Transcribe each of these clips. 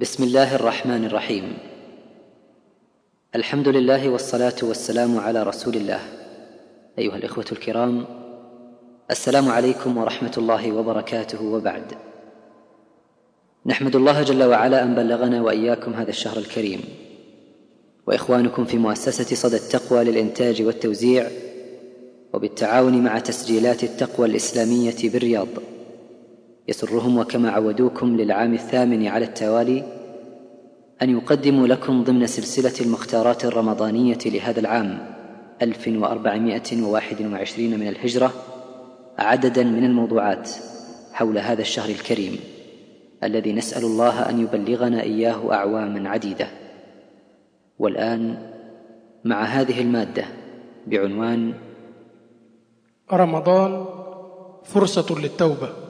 بسم الله الرحمن الرحيم. الحمد لله والصلاة والسلام على رسول الله. أيها الإخوة الكرام السلام عليكم ورحمة الله وبركاته وبعد. نحمد الله جل وعلا أن بلغنا وإياكم هذا الشهر الكريم. وإخوانكم في مؤسسة صدى التقوى للإنتاج والتوزيع وبالتعاون مع تسجيلات التقوى الإسلامية بالرياض. يسرهم وكما عودوكم للعام الثامن على التوالي أن يقدموا لكم ضمن سلسلة المختارات الرمضانية لهذا العام 1421 من الهجرة عددا من الموضوعات حول هذا الشهر الكريم الذي نسأل الله أن يبلغنا إياه اعواما عديدة. والآن مع هذه المادة بعنوان رمضان فرصة للتوبة.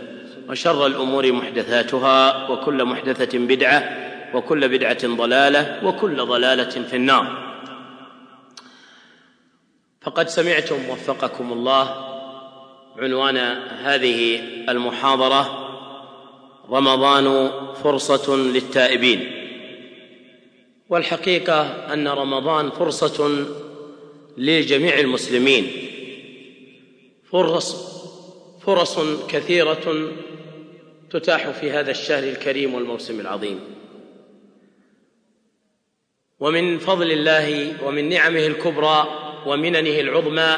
وشر الأمور محدثاتها وكل محدثة بدعة وكل بدعة ضلالة وكل ضلالة في النار. فقد سمعتم وفقكم الله عنوان هذه المحاضرة رمضان فرصة للتائبين. والحقيقة أن رمضان فرصة لجميع المسلمين. فرص فرص كثيرة تتاح في هذا الشهر الكريم والموسم العظيم. ومن فضل الله ومن نعمه الكبرى ومننه العظمى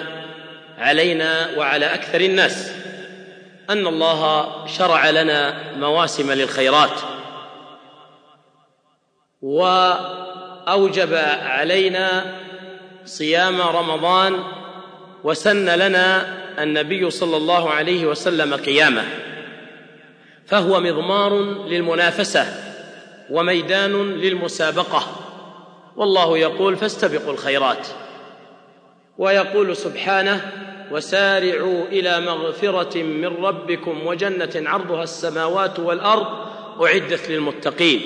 علينا وعلى أكثر الناس أن الله شرع لنا مواسم للخيرات وأوجب علينا صيام رمضان وسن لنا النبي صلى الله عليه وسلم قيامه فهو مضمار للمنافسة وميدان للمسابقة. والله يقول فاستبقوا الخيرات ويقول سبحانه وسارعوا إلى مغفرة من ربكم وجنة عرضها السماوات والأرض أعدت للمتقين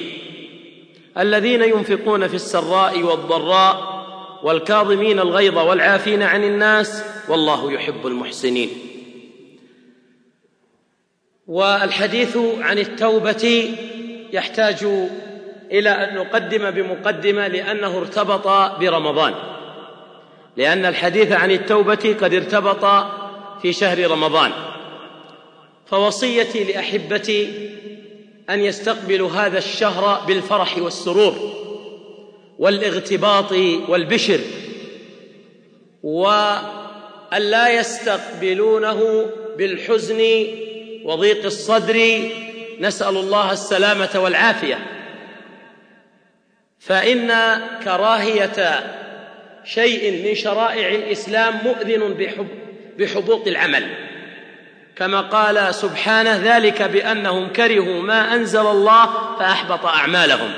الذين ينفقون في السراء والضراء والكاظمين الغيظ والعافين عن الناس والله يحب المحسنين. والحديث عن التوبة يحتاج إلى أن نقدم بمقدمة لأنه ارتبط برمضان. لأن الحديث عن التوبة قد ارتبط في شهر رمضان. فوصيتي لأحبتي أن يستقبلوا هذا الشهر بالفرح والسرور. والاغتباط والبشر وان لا يستقبلونه بالحزن وضيق الصدر نسأل الله السلامة والعافية. فإن كراهية شيء من شرائع الإسلام مؤذن بحب بحبوط العمل. كما قال سبحانه ذلك بأنهم كرهوا ما أنزل الله فأحبط أعمالهم.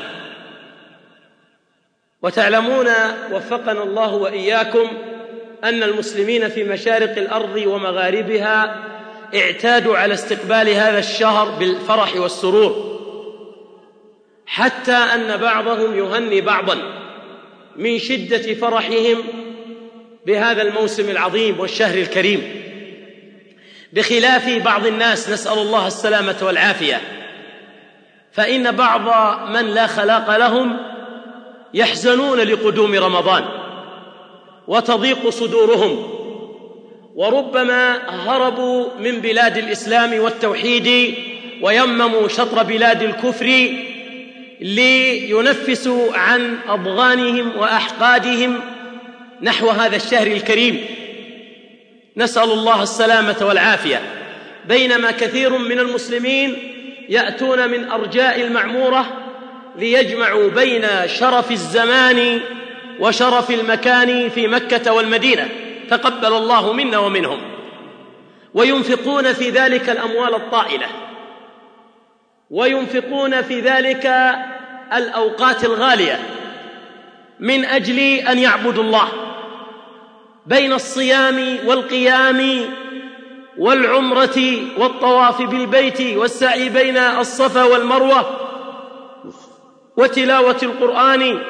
وتعلمون وفقنا الله وإياكم أن المسلمين في مشارق الأرض ومغاربها اعتادوا على استقبال هذا الشهر بالفرح والسرور حتى أن بعضهم يهني بعضا من شدة فرحهم بهذا الموسم العظيم والشهر الكريم. بخلاف بعض الناس نسأل الله السلامة والعافية فإن بعض من لا خلاق لهم يحزنون لقدوم رمضان وتضيق صدورهم وربما هربوا من بلاد الإسلام والتوحيد ويمموا شطر بلاد الكفر لينفسوا عن أضغانهم وأحقادهم نحو هذا الشهر الكريم. نسأل الله السلامة والعافية. بينما كثير من المسلمين يأتون من أرجاء المعمورة ليجمعوا بين شرف الزمان وشرف المكان في مكة والمدينة. تقبل الله منا ومنهم. وينفقون في ذلك الأموال الطائلة. وينفقون في ذلك الأوقات الغالية. من أجل أن يعبدوا الله. بين الصيام والقيام والعمرة والطواف بالبيت والسعي بين الصفا والمروة وتلاوة القرآن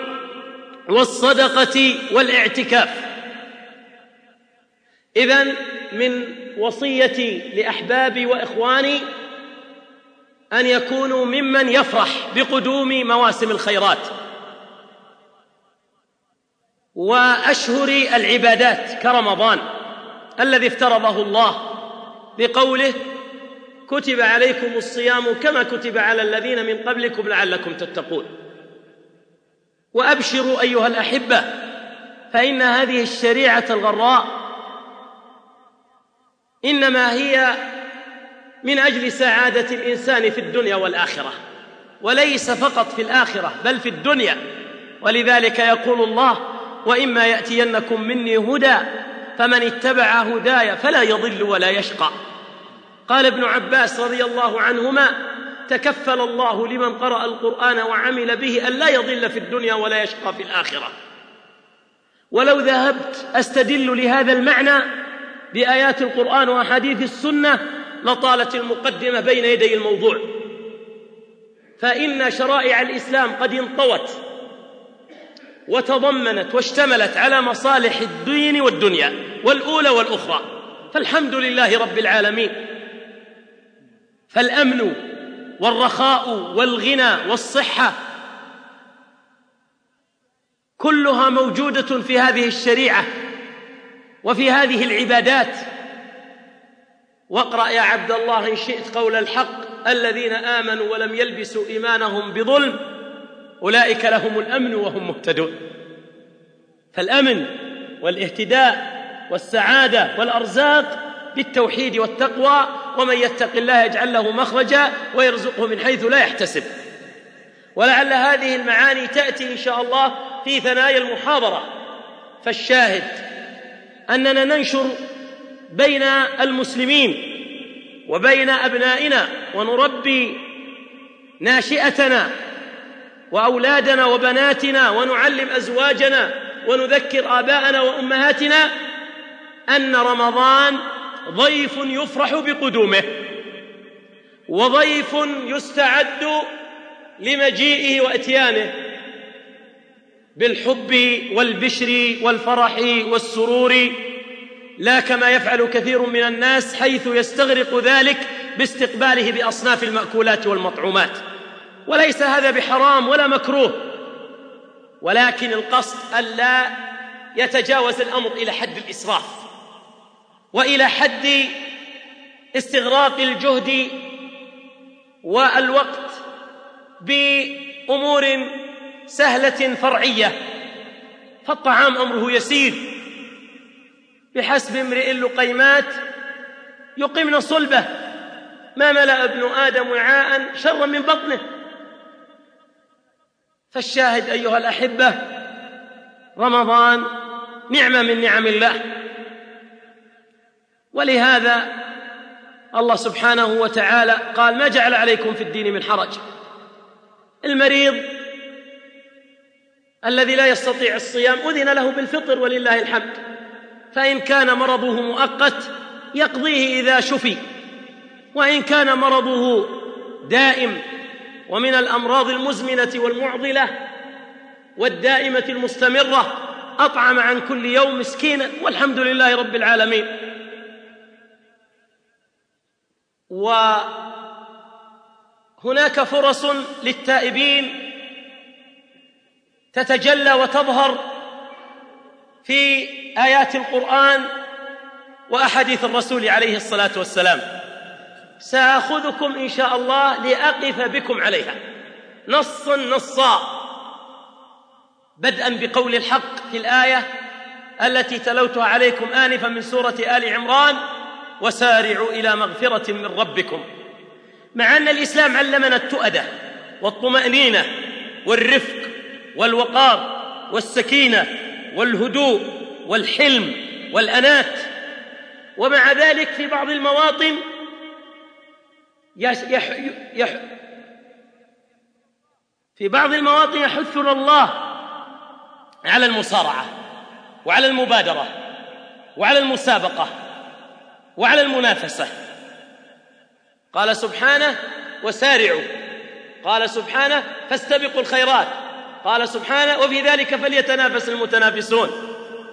والصدقة والاعتكاف. اذا من وصيتي لأحبابي وإخواني أن يكونوا ممن يفرح بقدوم مواسم الخيرات وأشهر العبادات كرمضان الذي افترضه الله بقوله كتب عليكم الصيام كما كتب على الذين من قبلكم لعلكم تتقون. وأبشروا أيها الأحبة فإن هذه الشريعة الغراء إنما هي من أجل سعادة الإنسان في الدنيا والآخرة وليس فقط في الآخرة بل في الدنيا. ولذلك يقول الله وإما يأتينكم مني هدى فمن اتبع هداي فلا يضل ولا يشقى. قال ابن عباس رضي الله عنهما تكفل الله لمن قرأ القرآن وعمل به أن لا يضل في الدنيا ولا يشقى في الآخرة. ولو ذهبت أستدل لهذا المعنى بآيات القرآن وأحاديث السنة لطالت المقدمة بين يدي الموضوع. فإن شرائع الإسلام قد انطوت وتضمنت واشتملت على مصالح الدين والدنيا والأولى والأخرى. فالحمد لله رب العالمين. فالأمن والرخاء والغنى والصحة كلها موجودة في هذه الشريعة وفي هذه العبادات. واقرأ يا عبد الله إن شئت قول الحق الذين آمنوا ولم يلبسوا إيمانهم بظلم أولئك لهم الأمن وهم مهتدون. فالأمن والإهتداء والسعادة والأرزاق بالتوحيد والتقوى ومن يتق الله يجعل له مخرجا ويرزقه من حيث لا يحتسب. ولعل هذه المعاني تأتي إن شاء الله في ثنايا المحاضرة. فالشاهد أننا ننشر بين المسلمين وبين أبنائنا ونربي ناشئتنا وأولادنا وبناتنا ونعلم أزواجنا ونذكر آباءنا وأمهاتنا أن رمضان ضيف يفرح بقدومه وضيف يستعد لمجيئه واتيانه بالحب والبشر والفرح والسرور لا كما يفعل كثير من الناس حيث يستغرق ذلك باستقباله بأصناف المأكولات والمطعومات. وليس هذا بحرام ولا مكروه ولكن القصد الا يتجاوز الأمر إلى حد الإسراف. وإلى حد استغراق الجهد والوقت بأمور سهلة فرعية. فالطعام أمره يسير. بحسب امرئ لقيمات يقمن صلبه. ما ملأ ابن آدم وعاء شرا من بطنه. فالشاهد أيها الأحبة رمضان نعمة من نعم الله. ولهذا الله سبحانه وتعالى قال ما جعل عليكم في الدين من حرج؟ المريض الذي لا يستطيع الصيام أذن له بالفطر ولله الحمد فإن كان مرضه مؤقت يقضيه إذا شفي وإن كان مرضه دائم ومن الأمراض المزمنة والمعضلة والدائمة المستمرة أطعم عن كل يوم مسكينا والحمد لله رب العالمين. وهناك فرص للتائبين تتجلى وتظهر في آيات القرآن وأحاديث الرسول عليه الصلاة والسلام. سأخذكم إن شاء الله لأقف بكم عليها. نصا نصا بدءا بقول الحق في الآية التي تلوتها عليكم انفا من سورة آل عمران. وسارعوا إلى مغفرة من ربكم. مع أن الإسلام علمنا التؤدة والطمأنينة والرفق والوقار والسكينة والهدوء والحلم والأنات. ومع ذلك في بعض المواطن يح يح في بعض المواطن يحثنا الله على المصارعة وعلى المبادرة وعلى المسابقة. وعلى المنافسة. قال سبحانه وسارعوا. قال سبحانه فاستبقوا الخيرات. قال سبحانه وفي ذلك فليتنافس المتنافسون.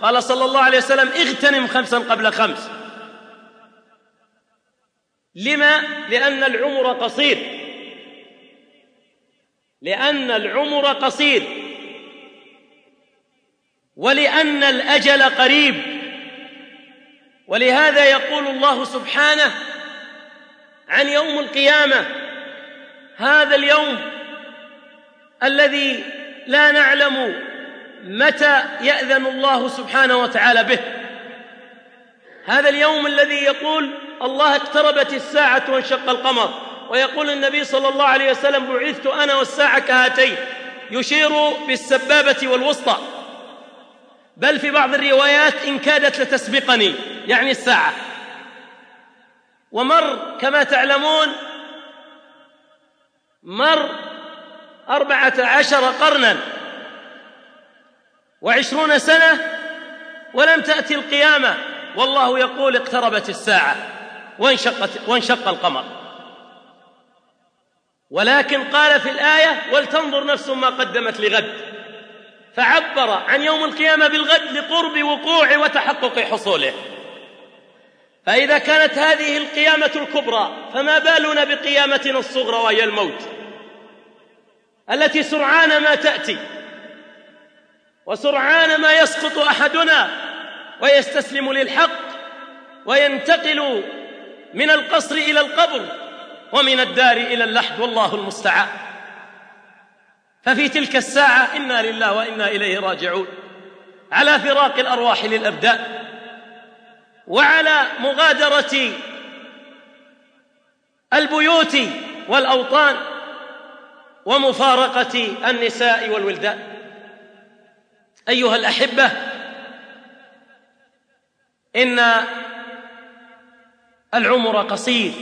قال صلى الله عليه وسلم اغتنم خمسا قبل خمس. لما؟ لأن العمر قصير. لأن العمر قصير. ولأن الأجل قريب. ولهذا يقول الله سبحانه عن يوم القيامة هذا اليوم الذي لا نعلم متى يأذن الله سبحانه وتعالى به. هذا اليوم الذي يقول الله اقتربت الساعة وانشق القمر ويقول النبي صلى الله عليه وسلم بعثت أنا والساعة كهاتين يشير بالسبابة والوسطى. بل في بعض الروايات إن كادت لتسبقني يعني الساعة. ومر كما تعلمون مر أربعة عشر قرنا وعشرون سنة ولم تأتي القيامة والله يقول اقتربت الساعة وانشقت وانشق القمر. ولكن قال في الآية ولتنظر نفس ما قدمت لغد فعبر عن يوم القيامة بالغد لقرب وقوع وتحقق حصوله. فإذا كانت هذه القيامة الكبرى فما بالنا بقيامتنا الصغرى وهي الموت التي سرعان ما تأتي وسرعان ما يسقط أحدنا ويستسلم للحق وينتقل من القصر إلى القبر ومن الدار إلى اللحد والله المستعان. ففي تلك الساعة إنا لله وإنا إليه راجعون. على فراق الأرواح للأبدان. وعلى مغادرة البيوت والأوطان. ومفارقة النساء والولدان. أيها الأحبة إن العمر قصير.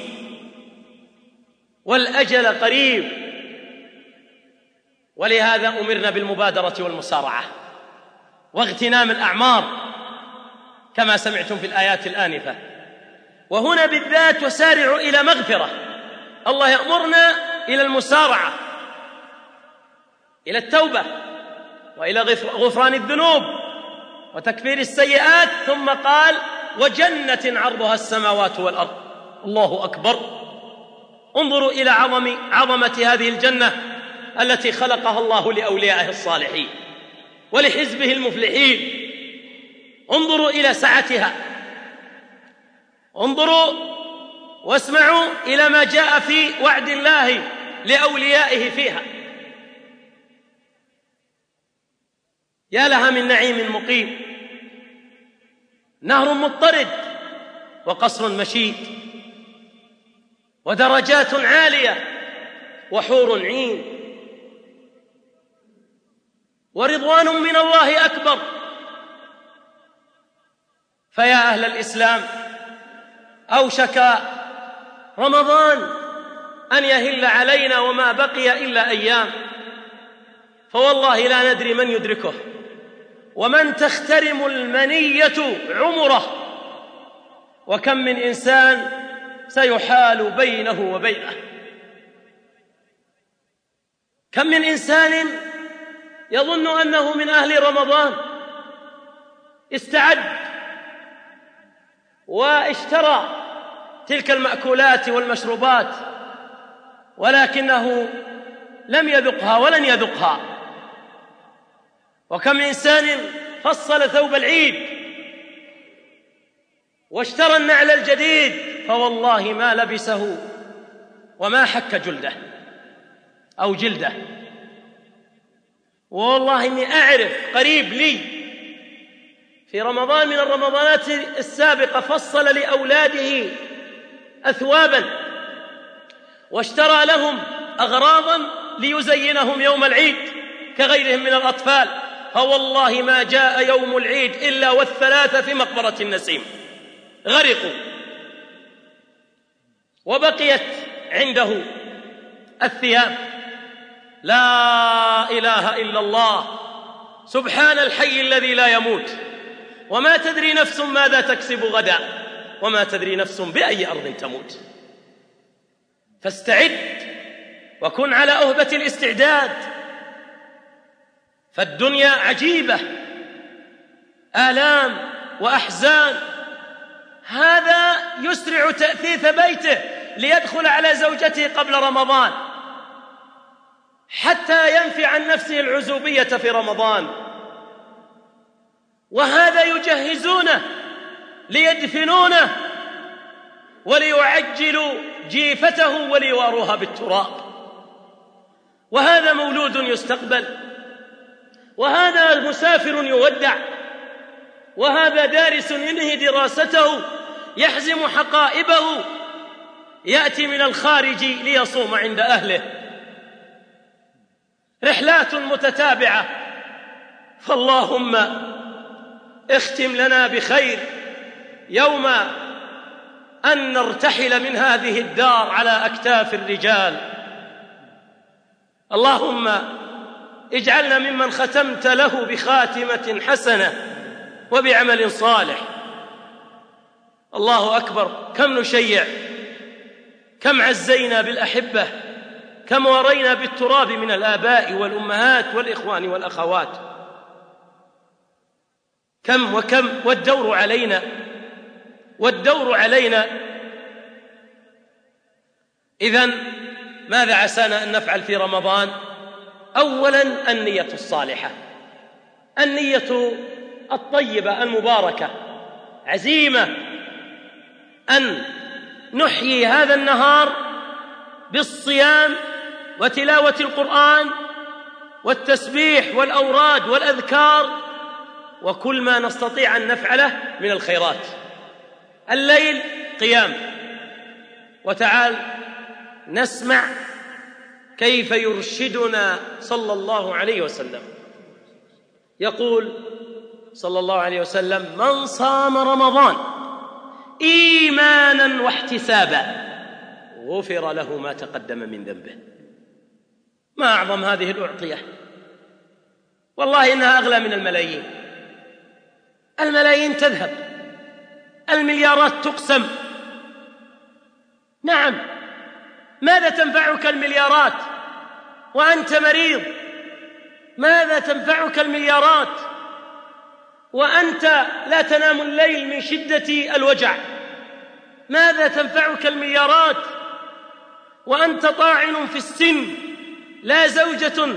والأجل قريب. ولهذا أمرنا بالمبادرة والمسارعة واغتنام الأعمار كما سمعتم في الآيات الآنفة. وهنا بالذات وسارعوا إلى مغفرة. الله يأمرنا إلى المسارعة إلى التوبة وإلى غفران الذنوب وتكفير السيئات. ثم قال وجنة عرضها السماوات والأرض. الله أكبر. انظروا إلى عظم عظمة هذه الجنة. التي خلقها الله لأوليائه الصالحين ولحزبه المفلحين. انظروا إلى سعتها. انظروا واسمعوا إلى ما جاء في وعد الله لأوليائه فيها. يا لها من نعيم مقيم. نهر مضطرد وقصر مشيد. ودرجات عالية وحور عين. ورضوان من الله أكبر. فيا أهل الإسلام أوشك رمضان أن يهل علينا وما بقي إلا أيام. فوالله لا ندري من يدركه. ومن تخترم المنية عمره؟ وكم من إنسان سيحال بينه وبينه؟ كم من إنسان يظن أنه من أهل رمضان. استعد. واشترى تلك المأكولات والمشروبات ولكنه لم يذقها ولن يذقها. وكم إنسان فصل ثوب العيد واشترى النعل الجديد فوالله ما لبسه وما حك جلده أو جلده. والله إني أعرف قريب لي. في رمضان من الرمضانات السابقة فصل لأولاده اثوابا واشترى لهم اغراضا ليزينهم يوم العيد كغيرهم من الأطفال. فوالله ما جاء يوم العيد إلا والثلاثه في مقبرة النسيم. غرقوا. وبقيت عنده الثياب. لا إله إلا الله. سبحان الحي الذي لا يموت. وما تدري نفس ماذا تكسب غدا. وما تدري نفس بأي أرض تموت. فاستعد وكن على أهبة الاستعداد. فالدنيا عجيبة. آلام وأحزان. هذا يسرع تأثيث بيته ليدخل على زوجته قبل رمضان. حتى ينفي عن نفسه العزوبية في رمضان. وهذا يجهزونه ليدفنونه وليعجلوا جيفته وليواروها بالتراب. وهذا مولود يستقبل وهذا مسافر يودع وهذا دارس ينهي دراسته يحزم حقائبه يأتي من الخارج ليصوم عند أهله. رحلات متتابعة. فاللهم اختم لنا بخير يوم أن نرتحل من هذه الدار على أكتاف الرجال. اللهم اجعلنا ممن ختمت له بخاتمة حسنة وبعمل صالح. الله أكبر. كم نشيع كم عزينا بالأحبة. كم ورينا بالتراب من الآباء والأمهات والإخوان والأخوات. كم وكم والدور علينا والدور علينا. اذا ماذا عسانا أن نفعل في رمضان؟ اولا النية الصالحة النية الطيبة المباركة عزيمة أن نحيي هذا النهار بالصيام وتلاوة القرآن والتسبيح والأوراد والأذكار وكل ما نستطيع أن نفعله من الخيرات. الليل قيام. وتعال نسمع كيف يرشدنا صلى الله عليه وسلم. يقول صلى الله عليه وسلم من صام رمضان إيمانا واحتسابا غفر له ما تقدم من ذنبه. ما أعظم هذه الأعطية. والله إنها أغلى من الملايين. الملايين تذهب. المليارات تقسم. نعم. ماذا تنفعك المليارات؟ وأنت مريض. ماذا تنفعك المليارات؟ وأنت لا تنام الليل من شدة الوجع. ماذا تنفعك المليارات؟ وأنت طاعن في السن. لا زوجة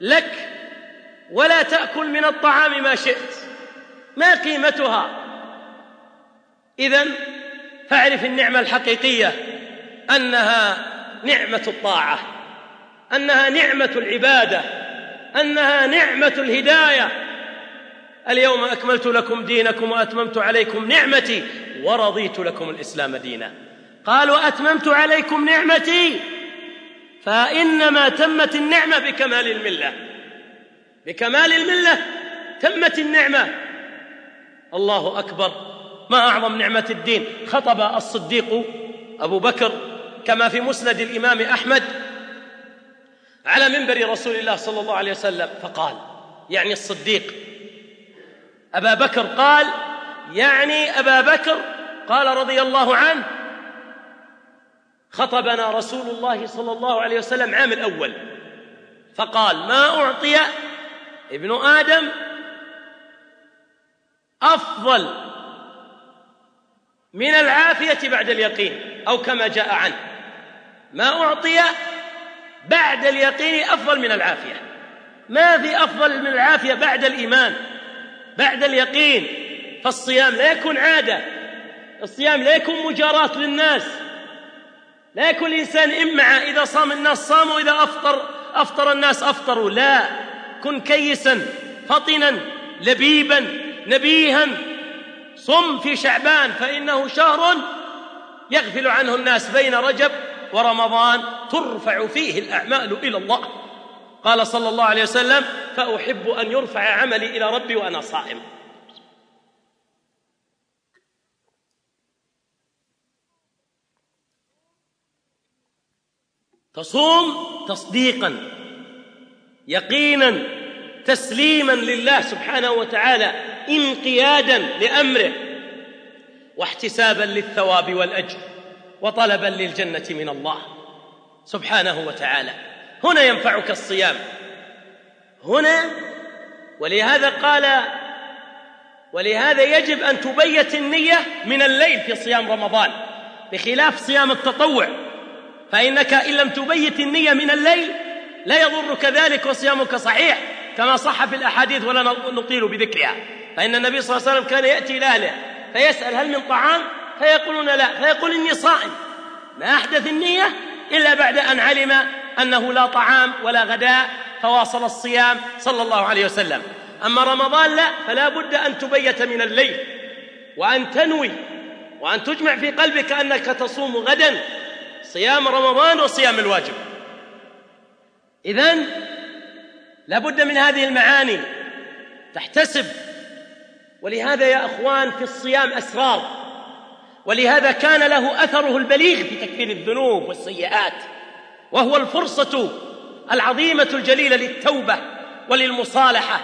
لك ولا تأكل من الطعام ما شئت. ما قيمتها؟ اذا فاعرف النعمة الحقيقية أنها نعمة الطاعة أنها نعمة العبادة أنها نعمة الهداية. اليوم أكملت لكم دينكم وأتممت عليكم نعمتي ورضيت لكم الإسلام دينا. قالوا أتممت عليكم نعمتي؟ فإنما تمت النعمة بكمال الملة. بكمال الملة تمت النعمة. الله أكبر. ما أعظم نعمة الدين؟ خطب الصديق أبو بكر كما في مسند الإمام أحمد على منبر رسول الله صلى الله عليه وسلم فقال يعني الصديق أبا بكر قال يعني أبا بكر قال رضي الله عنه خطبنا رسول الله صلى الله عليه وسلم عام الأول. فقال ما أعطي ابن آدم أفضل من العافية بعد اليقين أو كما جاء عنه. ما أعطي بعد اليقين أفضل من العافية. ما في أفضل من العافية بعد الإيمان بعد اليقين. فالصيام لا يكون عادة الصيام لا يكون مجاراة للناس. لا يكون الإنسان امعه إذا صام الناس صاموا واذا أفطر أفطر الناس أفطروا. لا. كن كيسا فطنا لبيبا نبيها. صم في شعبان فإنه شهر يغفل عنه الناس بين رجب ورمضان. ترفع فيه الأعمال إلى الله. قال صلى الله عليه وسلم فأحب أن يرفع عملي إلى ربي وأنا صائم. تصوم تصديقا يقينا تسليما لله سبحانه وتعالى انقيادا لأمره واحتسابا للثواب والأجر وطلبا للجنة من الله سبحانه وتعالى. هنا ينفعك الصيام. هنا ولهذا قال ولهذا يجب أن تبيت النية من الليل في صيام رمضان بخلاف صيام التطوع. فإنك إن لم تبيت النية من الليل لا يضرك ذلك وصيامك صحيح كما صح في الأحاديث ولا نطيل بذكرها. فإن النبي صلى الله عليه وسلم كان يأتي إلى أهله فيسأل هل من طعام؟ فيقولون لا فيقول إني صائم. ما أحدث النية إلا بعد أن علم أنه لا طعام ولا غداء فواصل الصيام صلى الله عليه وسلم. أما رمضان لا فلا بد أن تبيت من الليل. وأن تنوي وأن تجمع في قلبك أنك تصوم غدا صيام رمضان وصيام الواجب. إذن لا بد من هذه المعاني تحتسب ولهذا يا أخوان في الصيام أسرار ولهذا كان له أثره البليغ في تكفير الذنوب والسيئات وهو الفرصة العظيمة الجليلة للتوبة وللمصالحة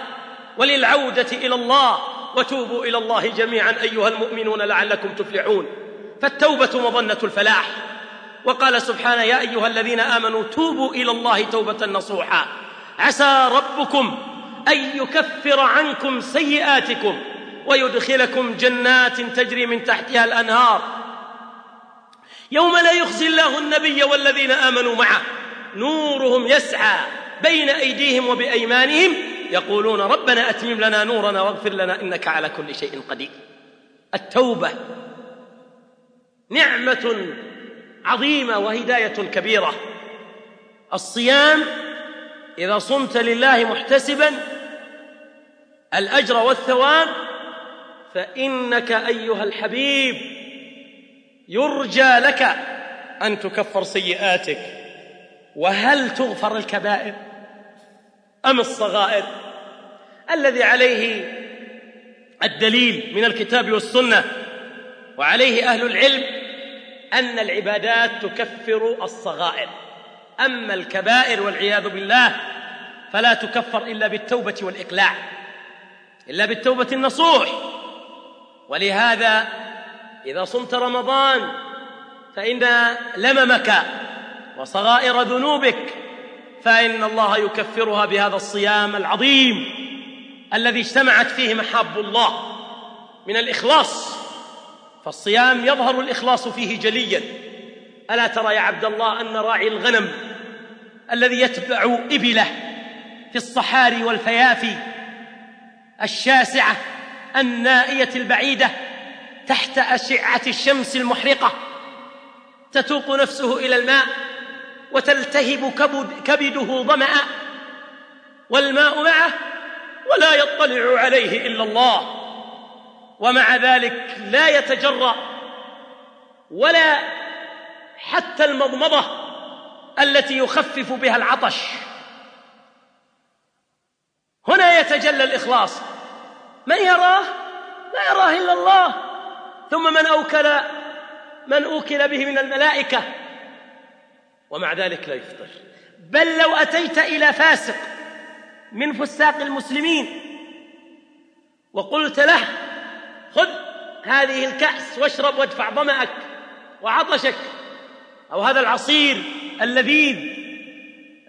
وللعودة إلى الله. وتوبوا إلى الله جميعا أيها المؤمنون لعلكم تفلحون. فالتوبة مظنة الفلاح. وقال سبحانه يا أيها الذين آمنوا توبوا إلى الله توبة نصوحا. عسى ربكم أن يكفر عنكم سيئاتكم ويدخلكم جنات تجري من تحتها الأنهار. يوم لا يخزي الله النبي والذين آمنوا معه. نورهم يسعى بين أيديهم وبأيمانهم يقولون ربنا أتمم لنا نورنا واغفر لنا إنك على كل شيء قدير. التوبة نعمة عظيمة وهداية كبيرة. الصيام إذا صمت لله محتسبا الأجر والثواب فإنك أيها الحبيب يرجى لك أن تكفر سيئاتك. وهل تغفر الكبائر أم الصغائر؟ الذي عليه الدليل من الكتاب والسنة وعليه أهل العلم أن العبادات تكفر الصغائر. أما الكبائر والعياذ بالله فلا تكفر إلا بالتوبة والإقلاع إلا بالتوبة النصوح. ولهذا إذا صمت رمضان فإن لممك وصغائر ذنوبك فإن الله يكفرها بهذا الصيام العظيم الذي اجتمعت فيه محاب الله من الإخلاص. فالصيام يظهر الإخلاص فيه جليا. ألا ترى يا عبد الله أن راعي الغنم الذي يتبع إبله في الصحاري والفيافي الشاسعة النائية البعيدة تحت أشعة الشمس المحرقة تتوق نفسه إلى الماء وتلتهب كبده ظمأ والماء معه ولا يطلع عليه إلا الله. ومع ذلك لا يتجرأ ولا حتى المضمضة التي يخفف بها العطش. هنا يتجلى الإخلاص. من يراه؟ لا يراه إلا الله. ثم من أوكل من أوكل به من الملائكة. ومع ذلك لا يفطر. بل لو أتيت إلى فاسق من فساق المسلمين وقلت له هذه الكأس واشرب وادفع ظمأك وعطشك أو هذا العصير اللذيذ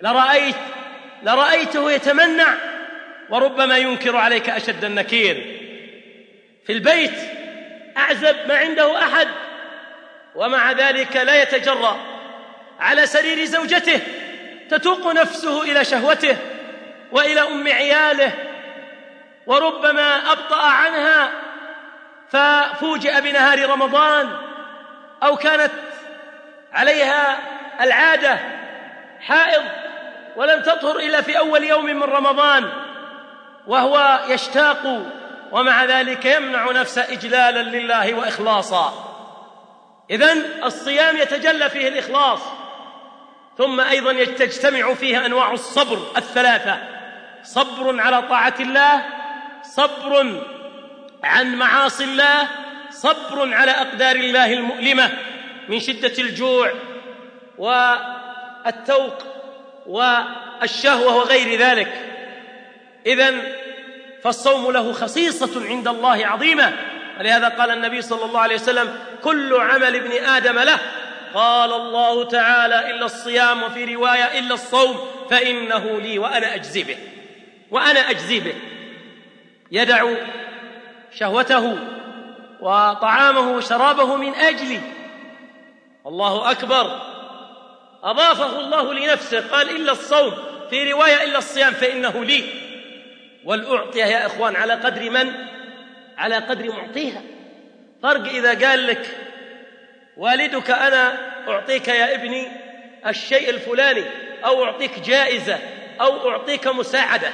لرأيت لرأيته يتمنع وربما ينكر عليك أشد النكير. في البيت أعزب ما عنده أحد ومع ذلك لا يتجرأ على سرير زوجته تتوق نفسه إلى شهوته وإلى أم عياله وربما أبطأ عنها ففوجئ بنهار رمضان أو كانت عليها العادة حائض ولم تطهر إلا في أول يوم من رمضان وهو يشتاق ومع ذلك يمنع نفسه إجلالا لله وإخلاصا. إذن الصيام يتجلى فيه الإخلاص ثم أيضا تجتمع فيه أنواع الصبر الثلاثة صبر على طاعة الله صبر عن معاصي الله صبر على أقدار الله المؤلمة من شدة الجوع والتوق والشهوة وغير ذلك. إذن فالصوم له خصيصة عند الله عظيمة. ولهذا قال النبي صلى الله عليه وسلم كل عمل ابن آدم له. قال الله تعالى إلا الصيام وفي رواية إلا الصوم فإنه لي وأنا أجزي به وأنا أجزي به. يدع شهوته وطعامه وشرابه من أجلي. الله أكبر. أضافه الله لنفسه. قال إلا الصوم. في رواية إلا الصيام فإنه لي. والاعطيه يا إخوان على قدر من؟ على قدر معطيها. فرق إذا قال لك والدك أنا أعطيك يا ابني الشيء الفلاني أو أعطيك جائزة أو أعطيك مساعدة.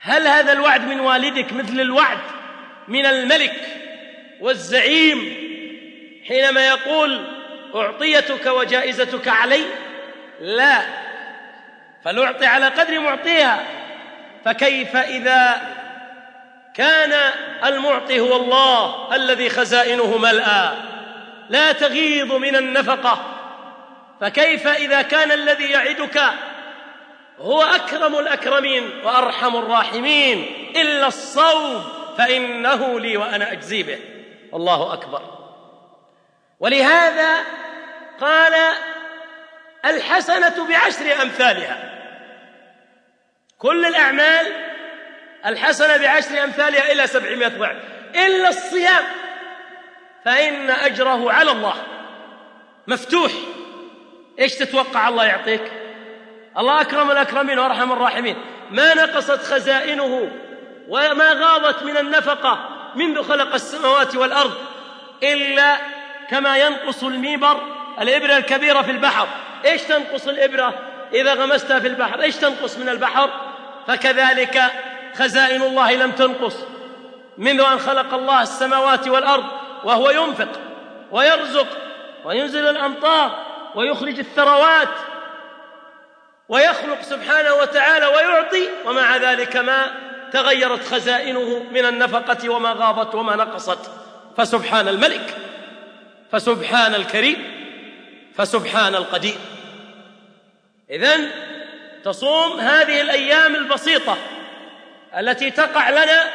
هل هذا الوعد من والدك مثل الوعد من الملك والزعيم حينما يقول أعطيتك وجائزتك علي؟ لا. فليعطي على قدر معطيها. فكيف إذا كان المعطي هو الله الذي خزائنه ملأى؟ لا تغيض من النفقة. فكيف إذا كان الذي يعدك هو أكرم الأكرمين وأرحم الراحمين. إلا الصوم فإنه لي وأنا أجزي به. الله أكبر. ولهذا قال الحسنة بعشر أمثالها. كل الأعمال الحسنة بعشر أمثالها إلى سبعمائة ضعف إلا الصيام فإن أجره على الله. مفتوح. إيش تتوقع الله يعطيك؟ الله أكرم الأكرمين وأرحم الراحمين. ما نقصت خزائنه وما غاضت من النفقة منذ خلق السماوات والأرض إلا كما ينقص الميبر الإبرة الكبيرة في البحر. إيش تنقص الإبرة؟ إذا غمستها في البحر إيش تنقص من البحر؟ فكذلك خزائن الله لم تنقص منذ أن خلق الله السماوات والأرض وهو ينفق ويرزق وينزل الأمطار ويخرج الثروات. ويخلق سبحانه وتعالى ويعطي ومع ذلك ما تغيرت خزائنه من النفقة وما غابت وما نقصت. فسبحان الملك فسبحان الكريم فسبحان القدير. إذن تصوم هذه الأيام البسيطة التي تقع لنا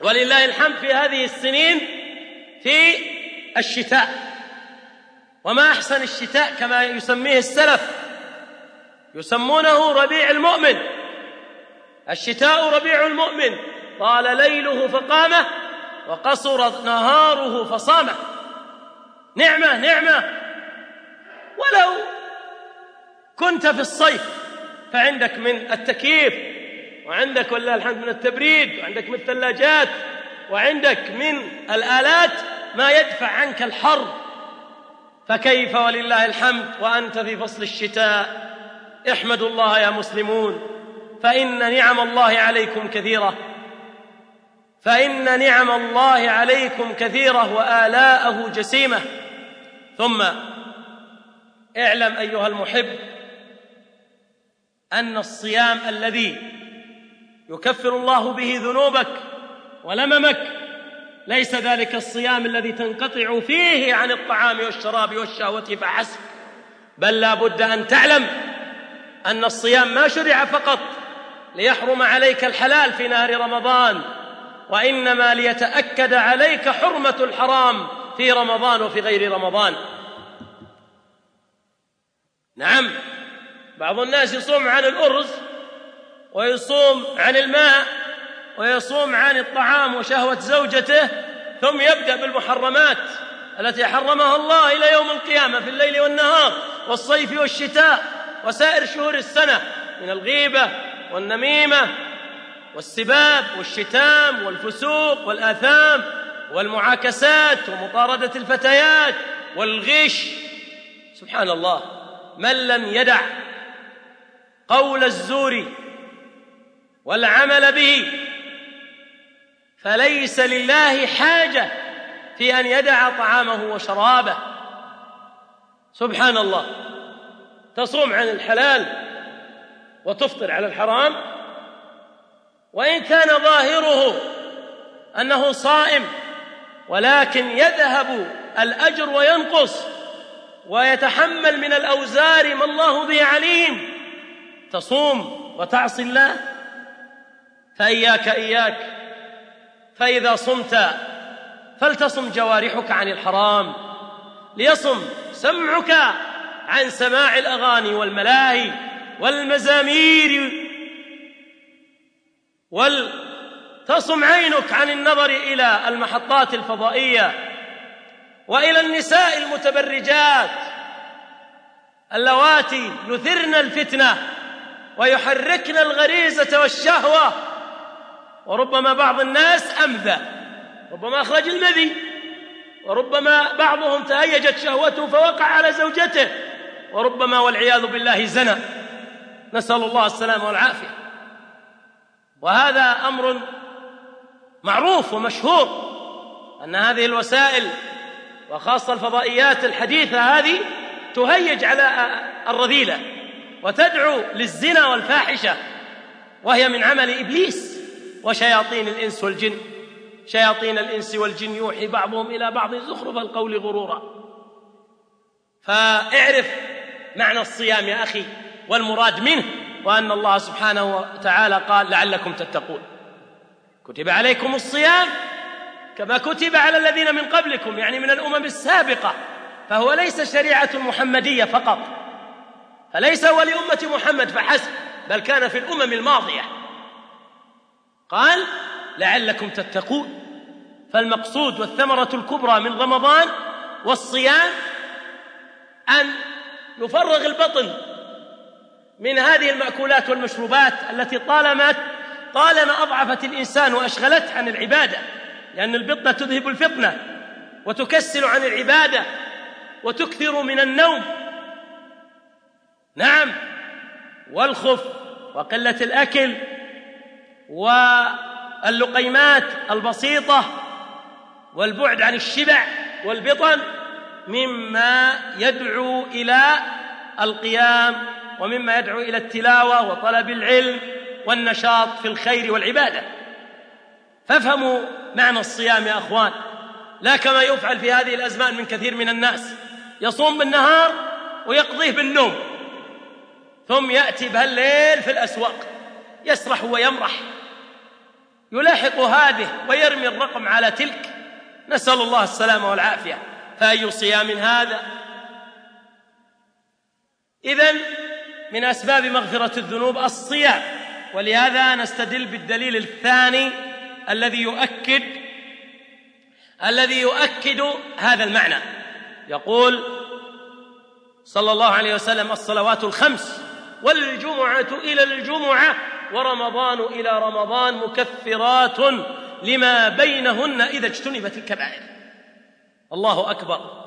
ولله الحمد في هذه السنين في الشتاء. وما أحسن الشتاء كما يسميه السلف يسمونه ربيع المؤمن. الشتاء ربيع المؤمن. طال ليله فقامه وقصر نهاره فصامه. نعمة نعمة. ولو كنت في الصيف فعندك من التكييف وعندك ولله الحمد من التبريد وعندك من الثلاجات وعندك من الآلات ما يدفع عنك الحر. فكيف ولله الحمد وأنت في فصل الشتاء؟ احمدوا الله يا مسلمون فإن نعم الله عليكم كثيرة. فإن نعم الله عليكم كثيرة وآلاءه جسيمة. ثم اعلم أيها المحب أن الصيام الذي يكفر الله به ذنوبك ولممك ليس ذلك الصيام الذي تنقطع فيه عن الطعام والشراب والشهوة فحسب بل لا بد أن تعلم أن الصيام ما شرع فقط ليحرم عليك الحلال في نهار رمضان وإنما ليتأكد عليك حرمة الحرام في رمضان وفي غير رمضان. نعم بعض الناس يصوم عن الأرز ويصوم عن الماء ويصوم عن الطعام وشهوة زوجته ثم يبدأ بالمحرمات التي حرمها الله إلى يوم القيامة في الليل والنهار والصيف والشتاء. وسائر شهور السنة من الغيبة والنميمة والسباب والشتام والفسوق والآثام والمعاكسات ومطاردة الفتيات والغش. سبحان الله من لم يدع قول الزور والعمل به فليس لله حاجة في أن يدع طعامه وشرابه. سبحان الله تصوم عن الحلال وتفطر على الحرام وإن كان ظاهره أنه صائم ولكن يذهب الأجر وينقص ويتحمل من الأوزار ما الله به عليم تصوم وتعصي الله؟ فإياك إياك فإذا صمت فلتصم جوارحك عن الحرام ليصم سمعك عن سماع الأغاني والملاهي والمزامير ولتصم عينك عن النظر إلى المحطات الفضائية وإلى النساء المتبرجات اللواتي يثرن الفتنة ويحركن الغريزة والشهوة وربما بعض الناس أمذى ربما أخرج المذي وربما بعضهم تهيجت شهوته فوقع على زوجته. وربما والعياذ بالله زنى. نسأل الله السلامة والعافية. وهذا أمر معروف ومشهور أن هذه الوسائل وخاصة الفضائيات الحديثة هذه تهيج على الرذيلة وتدعو للزنا والفاحشة وهي من عمل إبليس وشياطين الإنس والجن. شياطين الإنس والجن يوحي بعضهم إلى بعض زخرف القول غرورا. فاعرف معنى الصيام يا أخي والمراد منه وأن الله سبحانه وتعالى قال لعلكم تتقون. كتب عليكم الصيام كما كتب على الذين من قبلكم يعني من الأمم السابقة فهو ليس شريعة محمدية فقط فليس هو لأمة محمد فحسب بل كان في الأمم الماضية. قال لعلكم تتقون. فالمقصود والثمرة الكبرى من رمضان والصيام أن يفرغ البطن من هذه المأكولات والمشروبات التي طالما طالما أضعفت الإنسان واشغلته عن العبادة لأن البطنة تذهب الفطنة وتكسل عن العبادة وتكثر من النوم. نعم والخف وقلة الأكل واللقيمات البسيطة والبعد عن الشبع والبطن مما يدعو إلى القيام ومما يدعو إلى التلاوة وطلب العلم والنشاط في الخير والعبادة. فافهموا معنى الصيام يا أخوان. لا كما يفعل في هذه الأزمان من كثير من الناس. يصوم بالنهار ويقضيه بالنوم. ثم يأتي بهالليل في الأسواق. يسرح ويمرح. يلاحق هذه ويرمي الرقم على تلك. نسأل الله السلامة والعافية. فأي صيام هذا؟ اذا من أسباب مغفرة الذنوب الصيام ولهذا نستدل بالدليل الثاني الذي يؤكد الذي يؤكد هذا المعنى. يقول صلى الله عليه وسلم الصلوات الخمس والجمعة إلى الجمعة ورمضان إلى رمضان مكفرات لما بينهن إذا اجتنبت الكبائر. الله أكبر.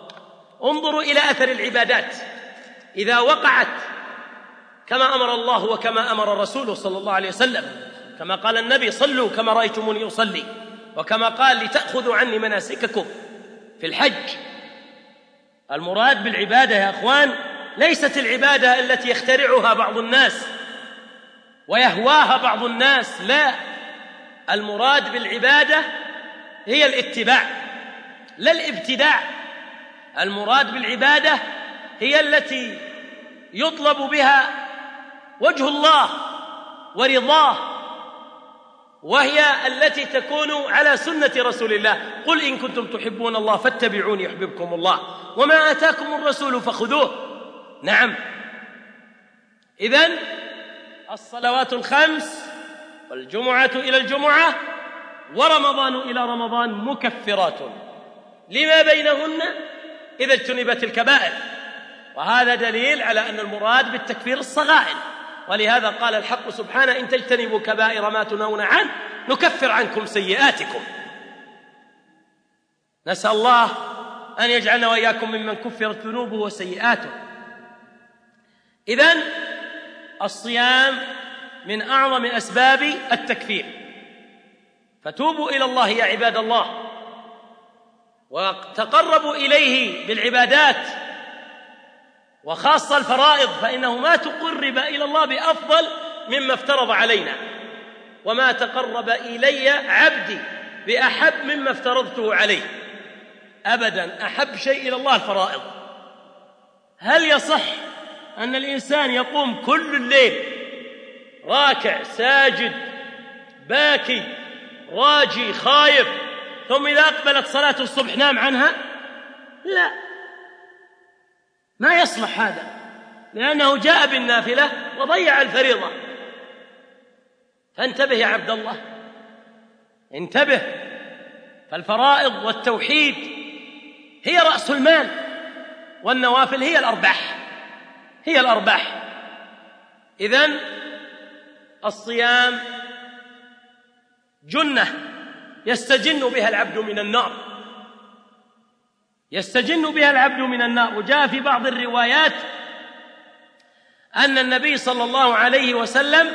انظروا إلى أثر العبادات. إذا وقعت كما أمر الله وكما أمر رسوله صلى الله عليه وسلم. كما قال النبي صلوا كما رأيتموني أصلي. وكما قال لتأخذوا عني مناسككم. في الحج المراد بالعبادة يا أخوان ليست العبادة التي يخترعها بعض الناس ويهواها بعض الناس لا. المراد بالعبادة هي الاتباع. لا الابتداع المراد بالعبادة هي التي يطلب بها وجه الله ورضاه وهي التي تكون على سنة رسول الله. قل إن كنتم تحبون الله فاتبعوني يحببكم الله وما آتاكم الرسول فخذوه. نعم. إذن الصلوات الخمس والجمعة إلى الجمعة ورمضان إلى رمضان مكفرات. لما بينهن إذا اجتنبت الكبائر. وهذا دليل على أن المراد بالتكفير الصغائر. ولهذا قال الحق سبحانه إن تجتنبوا كبائر ما تنهون عنه نكفر عنكم سيئاتكم. نسأل الله أن يجعلنا وإياكم ممن كفرت ذنوبه وسيئاته. إذن الصيام من أعظم أسباب التكفير. فتوبوا إلى الله يا عباد الله. وتقربوا إليه بالعبادات وخاصة الفرائض فإنه ما تقرب إلى الله بأفضل مما افترض علينا. وما تقرب إلي عبدي بأحب مما افترضته عليه. أبدا أحب شيء إلى الله الفرائض. هل يصح أن الإنسان يقوم كل الليل راكع ساجد باكي راجي خايف ثم إذا أقبلت صلاة الصبح نام عنها؟ لا. ما يصلح هذا لأنه جاء بالنافلة وضيع الفريضة. فانتبه يا عبد الله. انتبه. فالفرائض والتوحيد هي رأس المال والنوافل هي الأرباح. هي الأرباح. إذن الصيام جنة. يستجن بها العبد من النار. يستجن بها العبد من النار. وجاء في بعض الروايات أن النبي صلى الله عليه وسلم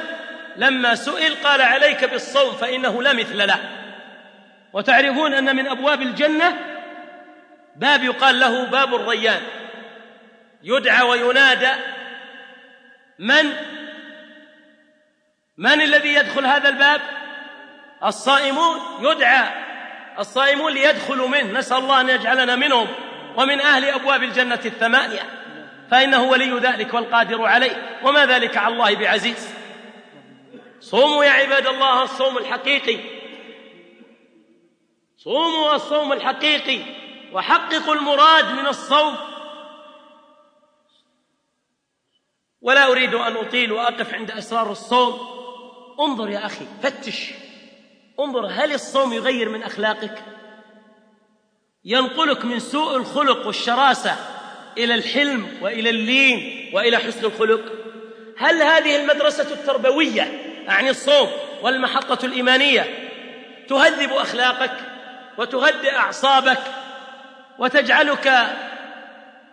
لما سئل قال عليك بالصوم فإنه لا مثل له. وتعرفون أن من أبواب الجنة باب يقال له باب الريان. يدعى وينادى من؟ من الذي يدخل هذا الباب؟ الصائمون يدعى الصائمون ليدخلوا منه نسأل الله أن يجعلنا منهم ومن أهل أبواب الجنة الثمانية فإنه ولي ذلك والقادر عليه وما ذلك على الله بعزيز. صوموا يا عباد الله الصوم الحقيقي. صوموا الصوم الحقيقي وحققوا المراد من الصوم. ولا أريد أن أطيل وأقف عند أسرار الصوم. انظر يا أخي فتش. انظر هل الصوم يغير من أخلاقك؟ ينقلك من سوء الخلق والشراسة إلى الحلم وإلى اللين وإلى حسن الخلق. هل هذه المدرسة التربوية اعني الصوم والمحطة الإيمانية تهذب أخلاقك وتهدئ أعصابك وتجعلك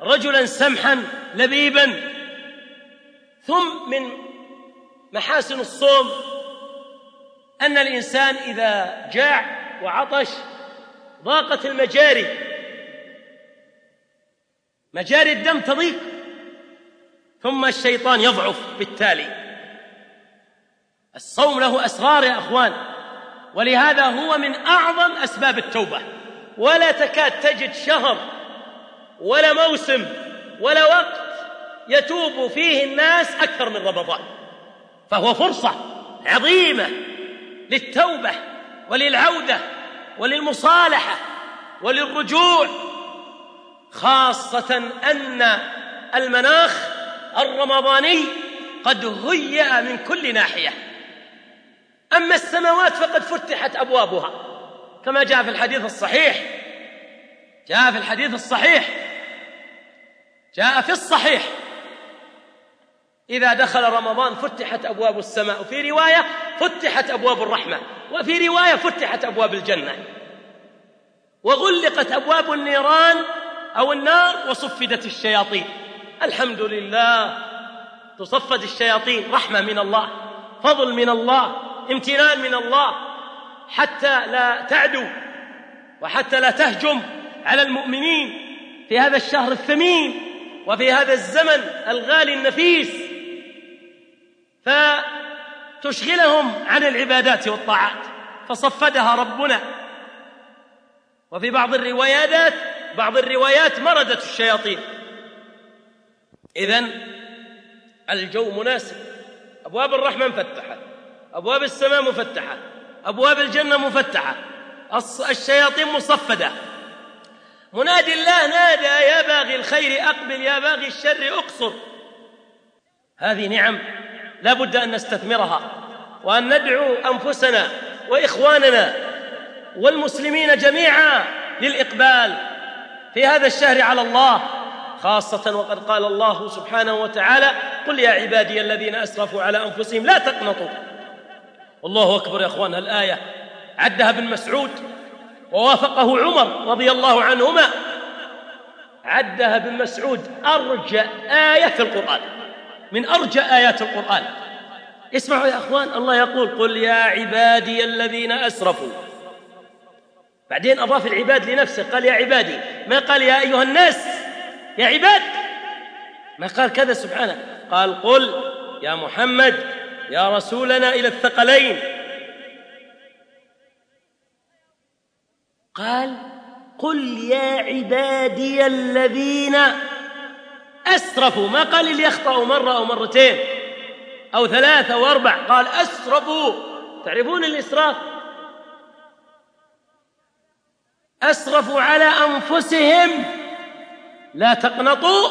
رجلا سمحا لبيبا؟ ثم من محاسن الصوم أن الإنسان إذا جاع وعطش ضاقت المجاري. مجاري الدم تضيق ثم الشيطان يضعف بالتالي. الصوم له أسرار يا أخوان ولهذا هو من أعظم أسباب التوبة. ولا تكاد تجد شهر ولا موسم ولا وقت يتوب فيه الناس أكثر من رمضان. فهو فرصة عظيمة للتوبة وللعودة وللمصالحة وللرجوع خاصة أن المناخ الرمضاني قد هيأ من كل ناحية. أما السماوات فقد فتحت أبوابها كما جاء في الحديث الصحيح. جاء في الحديث الصحيح. جاء في الصحيح. إذا دخل رمضان فتحت أبواب السماء وفي رواية فتحت أبواب الرحمة وفي رواية فتحت أبواب الجنة. وغلقت أبواب النيران أو النار وصفدت الشياطين. الحمد لله تصفد الشياطين رحمة من الله فضل من الله امتنان من الله حتى لا تعدو وحتى لا تهجم على المؤمنين في هذا الشهر الثمين وفي هذا الزمن الغالي النفيس. فتشغلهم عن العبادات والطاعات. فصفدها ربنا. وفي بعض الروايات بعض الروايات مردت الشياطين. إذن الجو مناسب. أبواب الرحمة مفتحة. أبواب السماء مفتحة. أبواب الجنة مفتحة. الشياطين مصفدة. منادي الله نادى يا باغي الخير أقبل يا باغي الشر أقصر. هذه نعم لا بد أن نستثمرها وأن ندعو أنفسنا وإخواننا والمسلمين جميعا للإقبال في هذا الشهر على الله خاصة وقد قال الله سبحانه وتعالى قل يا عبادي الذين أسرفوا على أنفسهم لا تقنطوا. الله أكبر يا إخوان الآية عدها ابن مسعود ووافقه عمر رضي الله عنهما. عدها ابن مسعود أرجى آية في القرآن. من أرجى آيات القرآن. اسمعوا يا أخوان الله يقول قل يا عبادي الذين أسرفوا. بعدين أضاف العباد لنفسه قال يا عبادي ما قال يا أيها الناس؟ يا عباد. ما قال كذا سبحانه. قال قل يا محمد يا رسولنا إلى الثقلين. قال قل يا عبادي الذين أسرفوا. ما قال اللي يخطأوا مرة أو مرتين أو ثلاثة أو أربع. قال أسرفوا. تعرفون الإسراف؟ أسرفوا على أنفسهم. لا تقنطوا.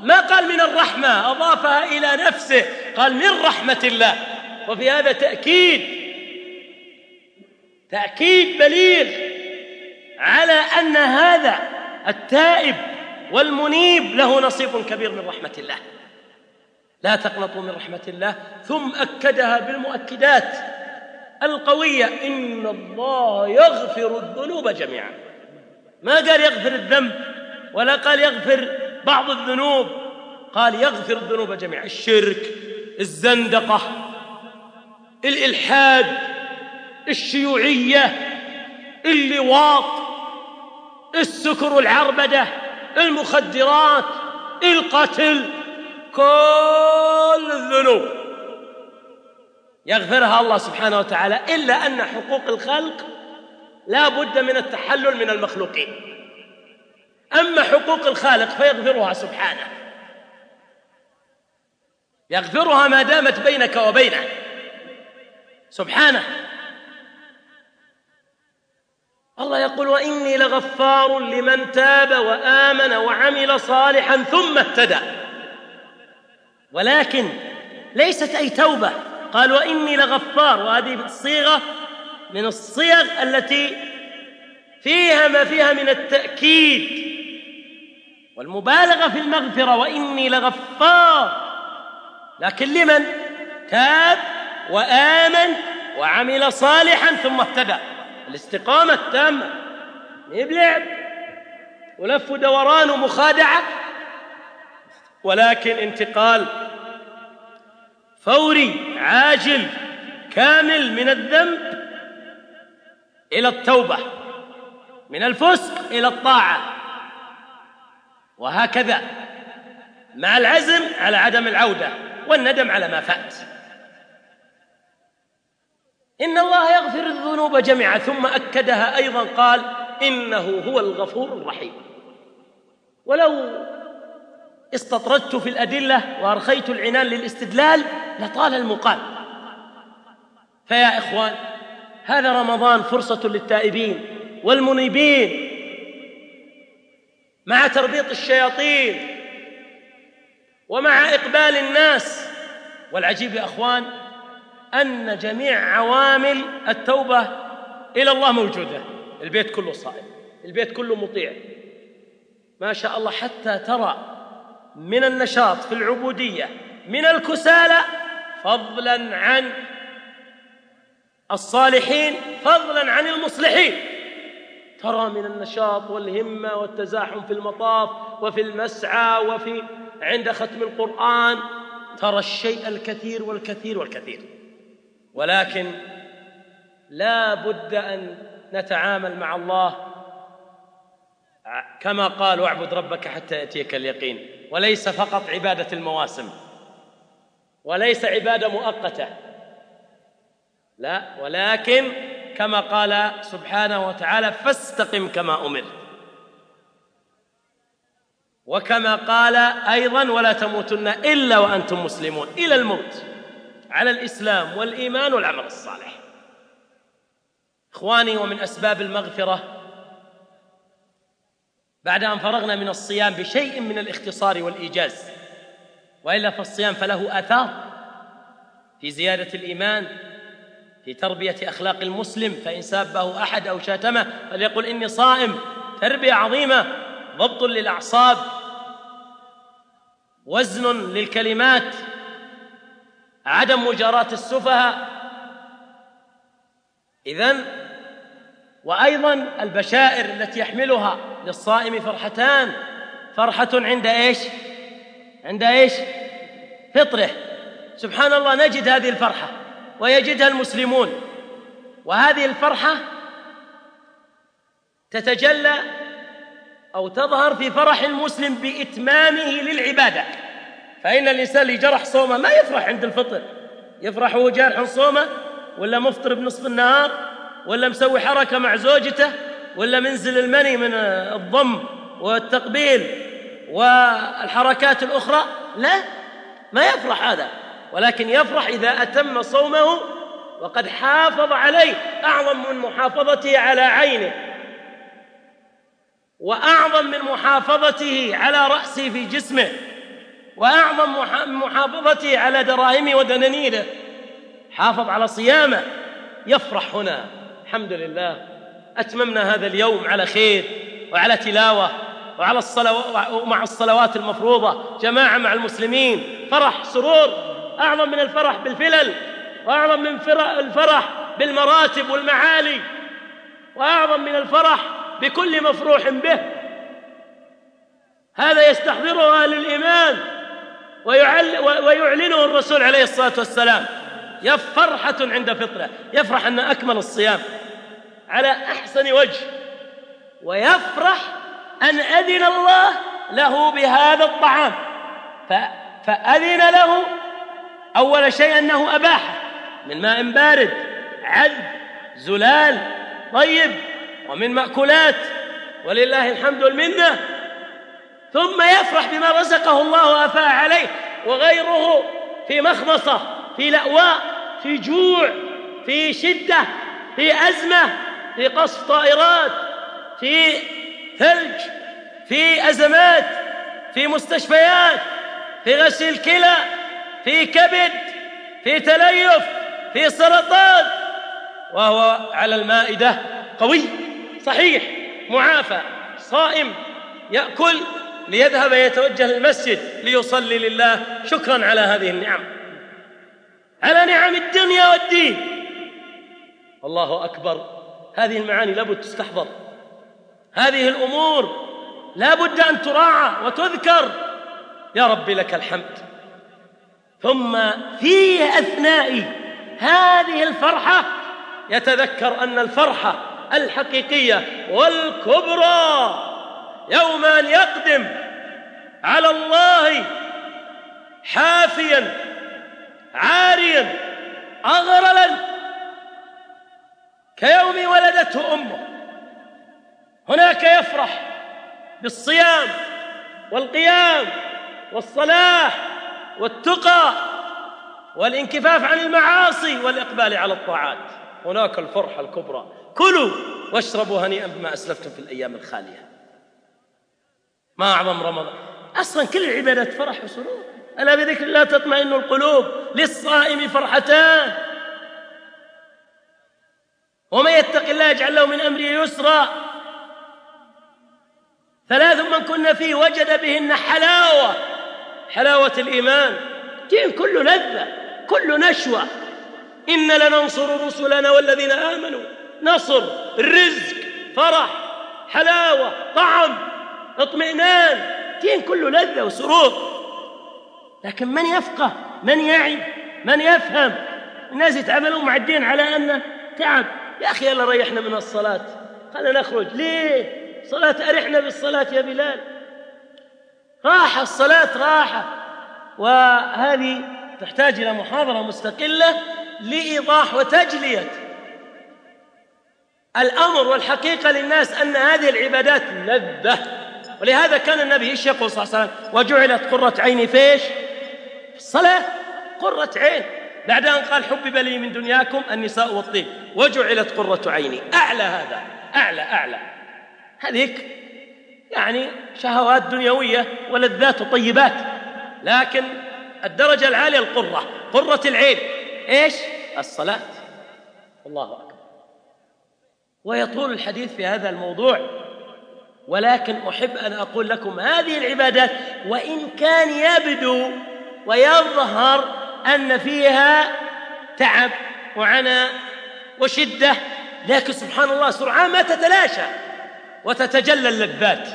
ما قال من الرحمة؟ أضافها إلى نفسه. قال من رحمة الله. وفي هذا تأكيد. تأكيد بليغ على أن هذا التائب والمنيب له نصيب كبير من رحمة الله. لا تقنطوا من رحمة الله. ثم أكدها بالمؤكدات القوية. إن الله يغفر الذنوب جميعا. ما قال يغفر الذنب ولا قال يغفر بعض الذنوب. قال يغفر الذنوب جميعا. الشرك الزندقة الإلحاد الشيوعية اللواط السكر والعربده المخدرات القتل كل الذنوب. يغفرها الله سبحانه وتعالى إلا أن حقوق الخلق لا بد من التحلل من المخلوقين. أما حقوق الخالق فيغفرها سبحانه. يغفرها ما دامت بينك وبينه. سبحانه. الله يقول وإني لغفار لمن تاب وآمن وعمل صالحا ثم اهتدى. ولكن ليست أي توبة. قال وإني لغفار وهذه الصيغة من الصيغ التي فيها ما فيها من التأكيد. والمبالغة في المغفرة وإني لغفار. لكن لمن؟ تاب وآمن وعمل صالحا ثم اهتدى. الاستقامة التامة. بلعب؟ ولف دوران ومخادعة؟ ولكن انتقال فوري عاجل كامل من الذنب إلى التوبة من الفسق إلى الطاعة. وهكذا مع العزم على عدم العودة والندم على ما فات. إن الله يغفر الذنوب جميعا ثم أكدها أيضا قال إنه هو الغفور الرحيم. ولو استطردت في الأدلة وأرخيت العنان للاستدلال لطال المقال. فيا إخوان هذا رمضان فرصة للتائبين والمنيبين مع تربيط الشياطين ومع إقبال الناس. والعجيب يا إخوان أن جميع عوامل التوبة إلى الله موجودة. البيت كله صائم البيت كله مطيع. ما شاء الله حتى ترى من النشاط في العبودية من الكسالى فضلا عن الصالحين فضلا عن المصلحين. ترى من النشاط والهمة والتزاحم في المطاف وفي المسعى وفي عند ختم القرآن ترى الشيء الكثير والكثير والكثير. ولكن لا بد أن نتعامل مع الله كما قال واعبد ربك حتى يأتيك اليقين وليس فقط عبادة المواسم وليس عبادة مؤقتة لا ولكن كما قال سبحانه وتعالى فاستقم كما أمرت. وكما قال أيضا ولا تموتن إلا وأنتم مسلمون إلى الموت. على الإسلام والإيمان والعمل الصالح. إخواني ومن أسباب المغفرة بعد أن فرغنا من الصيام بشيء من الاختصار والإيجاز وإلا فالصيام فله آثار في زيادة الإيمان في تربية أخلاق المسلم فإن سابه أحد أو شاتمه فليقل إني صائم. تربية عظيمة ضبط للأعصاب وزن للكلمات عدم مجاراة السفهاء. إذن وأيضا البشائر التي يحملها للصائم فرحتان. فرحة عند إيش؟ عند إيش؟ فطره. سبحان الله نجد هذه الفرحة ويجدها المسلمون. وهذه الفرحة تتجلى أو تظهر في فرح المسلم بإتمامه للعبادة. فإن الإنسان اللي جرح صومه ما يفرح عند الفطر. يفرح وهو جارح صومه ولا مفطر بنصف النهار ولا مسوي حركة مع زوجته ولا منزل المني من الضم والتقبيل والحركات الأخرى لا ما يفرح هذا. ولكن يفرح إذا أتم صومه وقد حافظ عليه أعظم من محافظته على عينه وأعظم من محافظته على رأسه في جسمه. وأعظم من محافظته على دراهمه ودنانيره حافظ على صيامه. يفرح هنا. الحمد لله. أتممنا هذا اليوم على خير وعلى تلاوة وعلى الصلوات ومع الصلوات المفروضة. جماعة مع المسلمين. فرح سرور. أعظم من الفرح بالفلل. وأعظم من الفرح بالمراتب والمعالي. وأعظم من الفرح بكل مفروح به. هذا يستحضره أهل الايمان ويعلنه الرسول عليه الصلاة والسلام. فرحة عند فطرة. يفرح أن أكمل الصيام. على أحسن وجه. ويفرح أن أذن الله له بهذا الطعام. فأذن له أول شيء أنه اباحه من ماء بارد عذب زلال طيب ومن مأكولات. ولله الحمد والمنة. ثم يفرح بما رزقه الله وأفاء عليه وغيره في مخمصة في لأواء في جوع في شدة في أزمة في قصف طائرات في ثلج في أزمات في مستشفيات في غسيل كلى في كبد في تليف في سرطان وهو على المائدة قوي صحيح معافى صائم يأكل ليذهب يتوجه للمسجد ليصلي لله. شكرا على هذه النعم. على نعم الدنيا والدين. الله أكبر. هذه المعاني لابد تستحضر. هذه الأمور لا بد أن تراعى وتذكر. يا رب لك الحمد. ثم في أثناء هذه الفرحة يتذكر أن الفرحة الحقيقية والكبرى. يوم أن يقدم على الله حافيا عاريا اغرلا. كيوم ولدته أمه. هناك يفرح بالصيام والقيام والصلاه والتقى والانكفاف عن المعاصي والإقبال على الطاعات. هناك الفرحة الكبرى. كلوا واشربوا هنيئا بما أسلفتم في الأيام الخالية. ما أعظم رمضان. أصلا كل العبادات فرح وسرور. ألا بذكر الله تطمئن القلوب للصائم فرحتان. ومن يتق الله يجعل له من أمره يسرا. ثلاث من كنا فيه وجد بهن حلاوة حلاوة الإيمان. دين كله لذة كله نشوة. إن لننصر رسلنا والذين آمنوا. نصر رزق فرح حلاوة طعم. اطمئنان. دين كله لذة وسرور؟ لكن من يفقه؟ من يعي؟ من يفهم؟ الناس يتعاملون مع الدين على أنه تعب. يا أخي يلا ريحنا من الصلاة. خلينا نخرج. ليه؟ صلاة أرحنا بالصلاة يا بلال. راحة الصلاة راحة. وهذه تحتاج إلى محاضرة مستقلة لإيضاح وتجلية. الأمر والحقيقة للناس أن هذه العبادات لذة. ولهذا كان النبي إيش يقول صلى الله عليه وسلم؟ وجعلت قرة عيني فيش في الصلاة. قرة عين. بعد أن قال حبب لي من دنياكم النساء والطيب وجعلت قرة عيني. أعلى هذا. أعلى أعلى. هذيك يعني شهوات دنيوية ولذات وطيبات. لكن الدرجة العالية القرة. قرة العين. إيش؟ الصلاة. الله أكبر. ويطول الحديث في هذا الموضوع ولكن أحب أن أقول لكم هذه العبادات وإن كان يبدو ويظهر أن فيها تعب وعناء وشدة لكن سبحان الله سرعان ما تتلاشى وتتجلى اللذات.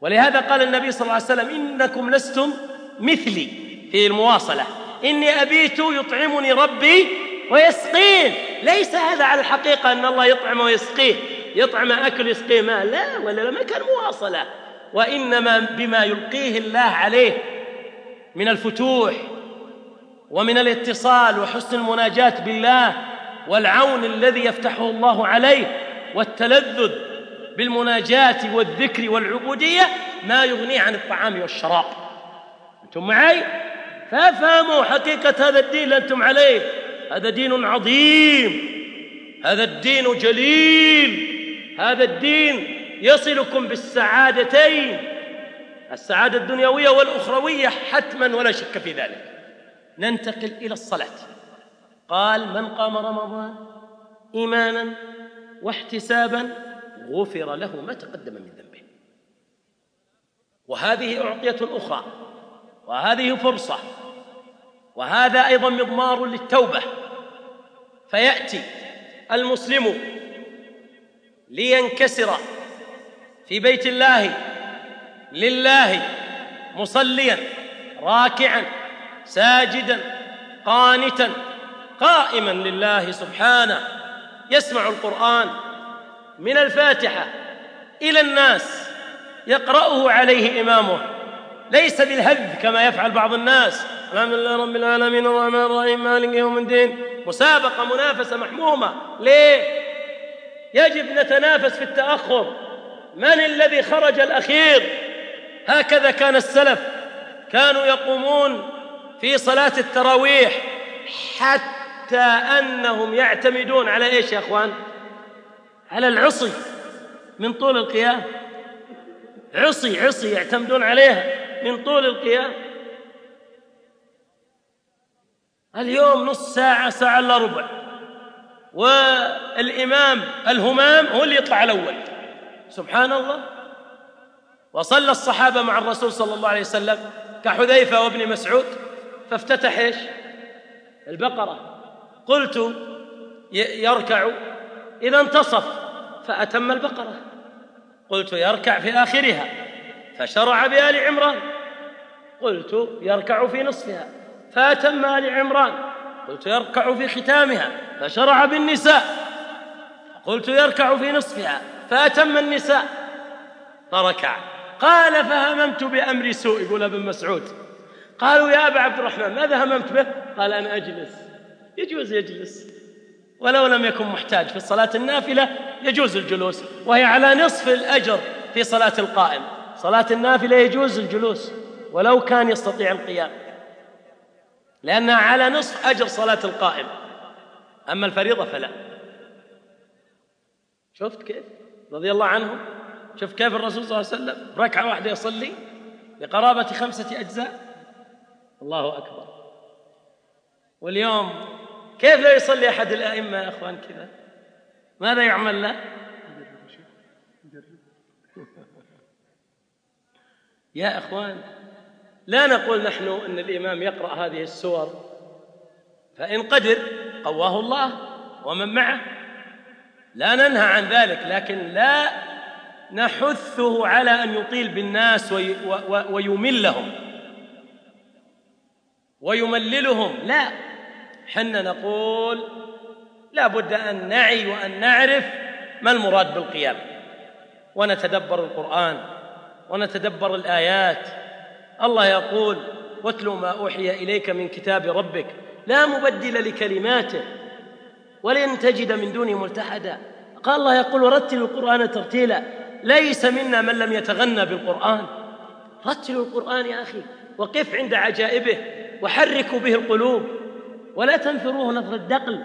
ولهذا قال النبي صلى الله عليه وسلم إنكم لستم مثلي في المواصلة. إني أبيت يطعمني ربي ويسقين. ليس هذا على الحقيقة أن الله يطعم ويسقيه. يطعم أكل يسقيه ماء؟ لا ولا ما كان مواصلة. وإنما بما يلقيه الله عليه من الفتوح ومن الاتصال وحسن المناجاة بالله والعون الذي يفتحه الله عليه والتلذذ بالمناجاة والذكر والعبودية ما يغني عن الطعام والشراب. أنتم معي فافهموا حقيقة هذا الدين اللي أنتم عليه. هذا دين عظيم. هذا الدين جليل. هذا الدين يصلكم بالسعادتين السعادة الدنيوية والأخروية حتما ولا شك في ذلك. ننتقل إلى الصلاة. قال من قام رمضان إيمانا واحتسابا غفر له ما تقدم من ذنبه. وهذه أعطية أخرى وهذه فرصة وهذا أيضا مضمار للتوبة. فيأتي المسلم لينكسر في بيت الله لله مصليا راكعا ساجدا قانتا قائما لله سبحانه. يسمع القرآن من الفاتحة إلى الناس يقرأه عليه إمامه. ليس بالهذ كما يفعل بعض الناس. الحمد لله رب العالمين الرحمن الرحيم مالك يوم الدين. مسابقة منافسة محمومة. ليه؟ يجب نتنافس في التأخر. من الذي خرج الأخير؟ هكذا كان السلف. كانوا يقومون في صلاة التراويح حتى أنهم يعتمدون على إيش يا أخوان؟ على العصي من طول القيام. عصي عصي يعتمدون عليها من طول القيام. اليوم نص ساعة ساعة إلا ربع. والإمام الهمام هو اللي يطلع الأول. سبحان الله وصلى الصحابة مع الرسول صلى الله عليه وسلم كحذيفة وابن مسعود فافتتح إيش؟ البقرة. قلت يركع. إذا انتصف فأتم البقرة. قلت يركع في آخرها فشرع بآل عمران. قلت يركع في نصفها فأتم آل عمران. قلت يركع في ختامها فشرع بالنساء. قلت يركع في نصفها فأتم النساء. فركع. قال فهممت بأمر سوء يقول ابن مسعود. قالوا يا أبا عبد الرحمن ماذا هممت به؟ قال أنا أجلس. يجوز يجلس. ولو لم يكن محتاج في الصلاة النافلة يجوز الجلوس. وهي على نصف الأجر في صلاة القائم. صلاة النافلة يجوز الجلوس ولو كان يستطيع القيام. لأنها على نصف أجر صلاة القائم. أما الفريضة فلا. شفت كيف؟ رضي الله عنه. شوف كيف الرسول صلى الله عليه وسلم ركعة واحدة يصلي بقرابة خمسة أجزاء؟ الله أكبر. واليوم كيف لا يصلي أحد الأئمة يا أخوان كذا؟ ماذا يعمل له؟ يا أخوان لا نقول نحن أن الإمام يقرأ هذه السور فإن قدر قواه الله ومن معه. لا ننهى عن ذلك لكن لا نحثه على أن يطيل بالناس ويملهم ويمللهم. لا حنا نقول لا بد أن نعي وأن نعرف ما المراد بالقيام. ونتدبر القرآن ونتدبر الآيات. الله يقول واتل ما أوحي إليك من كتاب ربك لا مبدل لكلماته ولن تجد من دونه ملتحدا قال الله يقول ورتل القرآن ترتيلا ليس منا من لم يتغنى بالقرآن. رتلوا القرآن يا أخي وقف عند عجائبه وحركوا به القلوب ولا تنثروه نثر الدقل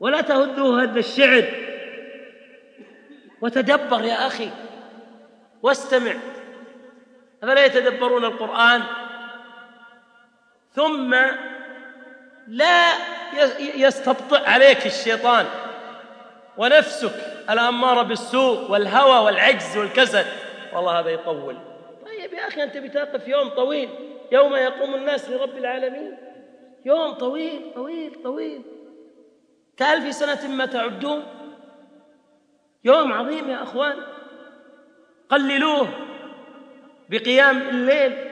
ولا تهدوه هد الشعر. وتدبر يا أخي واستمع. أفلا يتدبرون القرآن؟ ثم لا يستبطئ عليك الشيطان ونفسك الأمارة بالسوء والهوى والعجز والكسل. والله هذا يطول. طيب يا أخي أنت بتقف يوم طويل يوم يقوم الناس لرب العالمين. يوم طويل طويل طويل. كألف سنة ما تعدون؟ يوم عظيم يا أخوان. قللوه. بقيام الليل.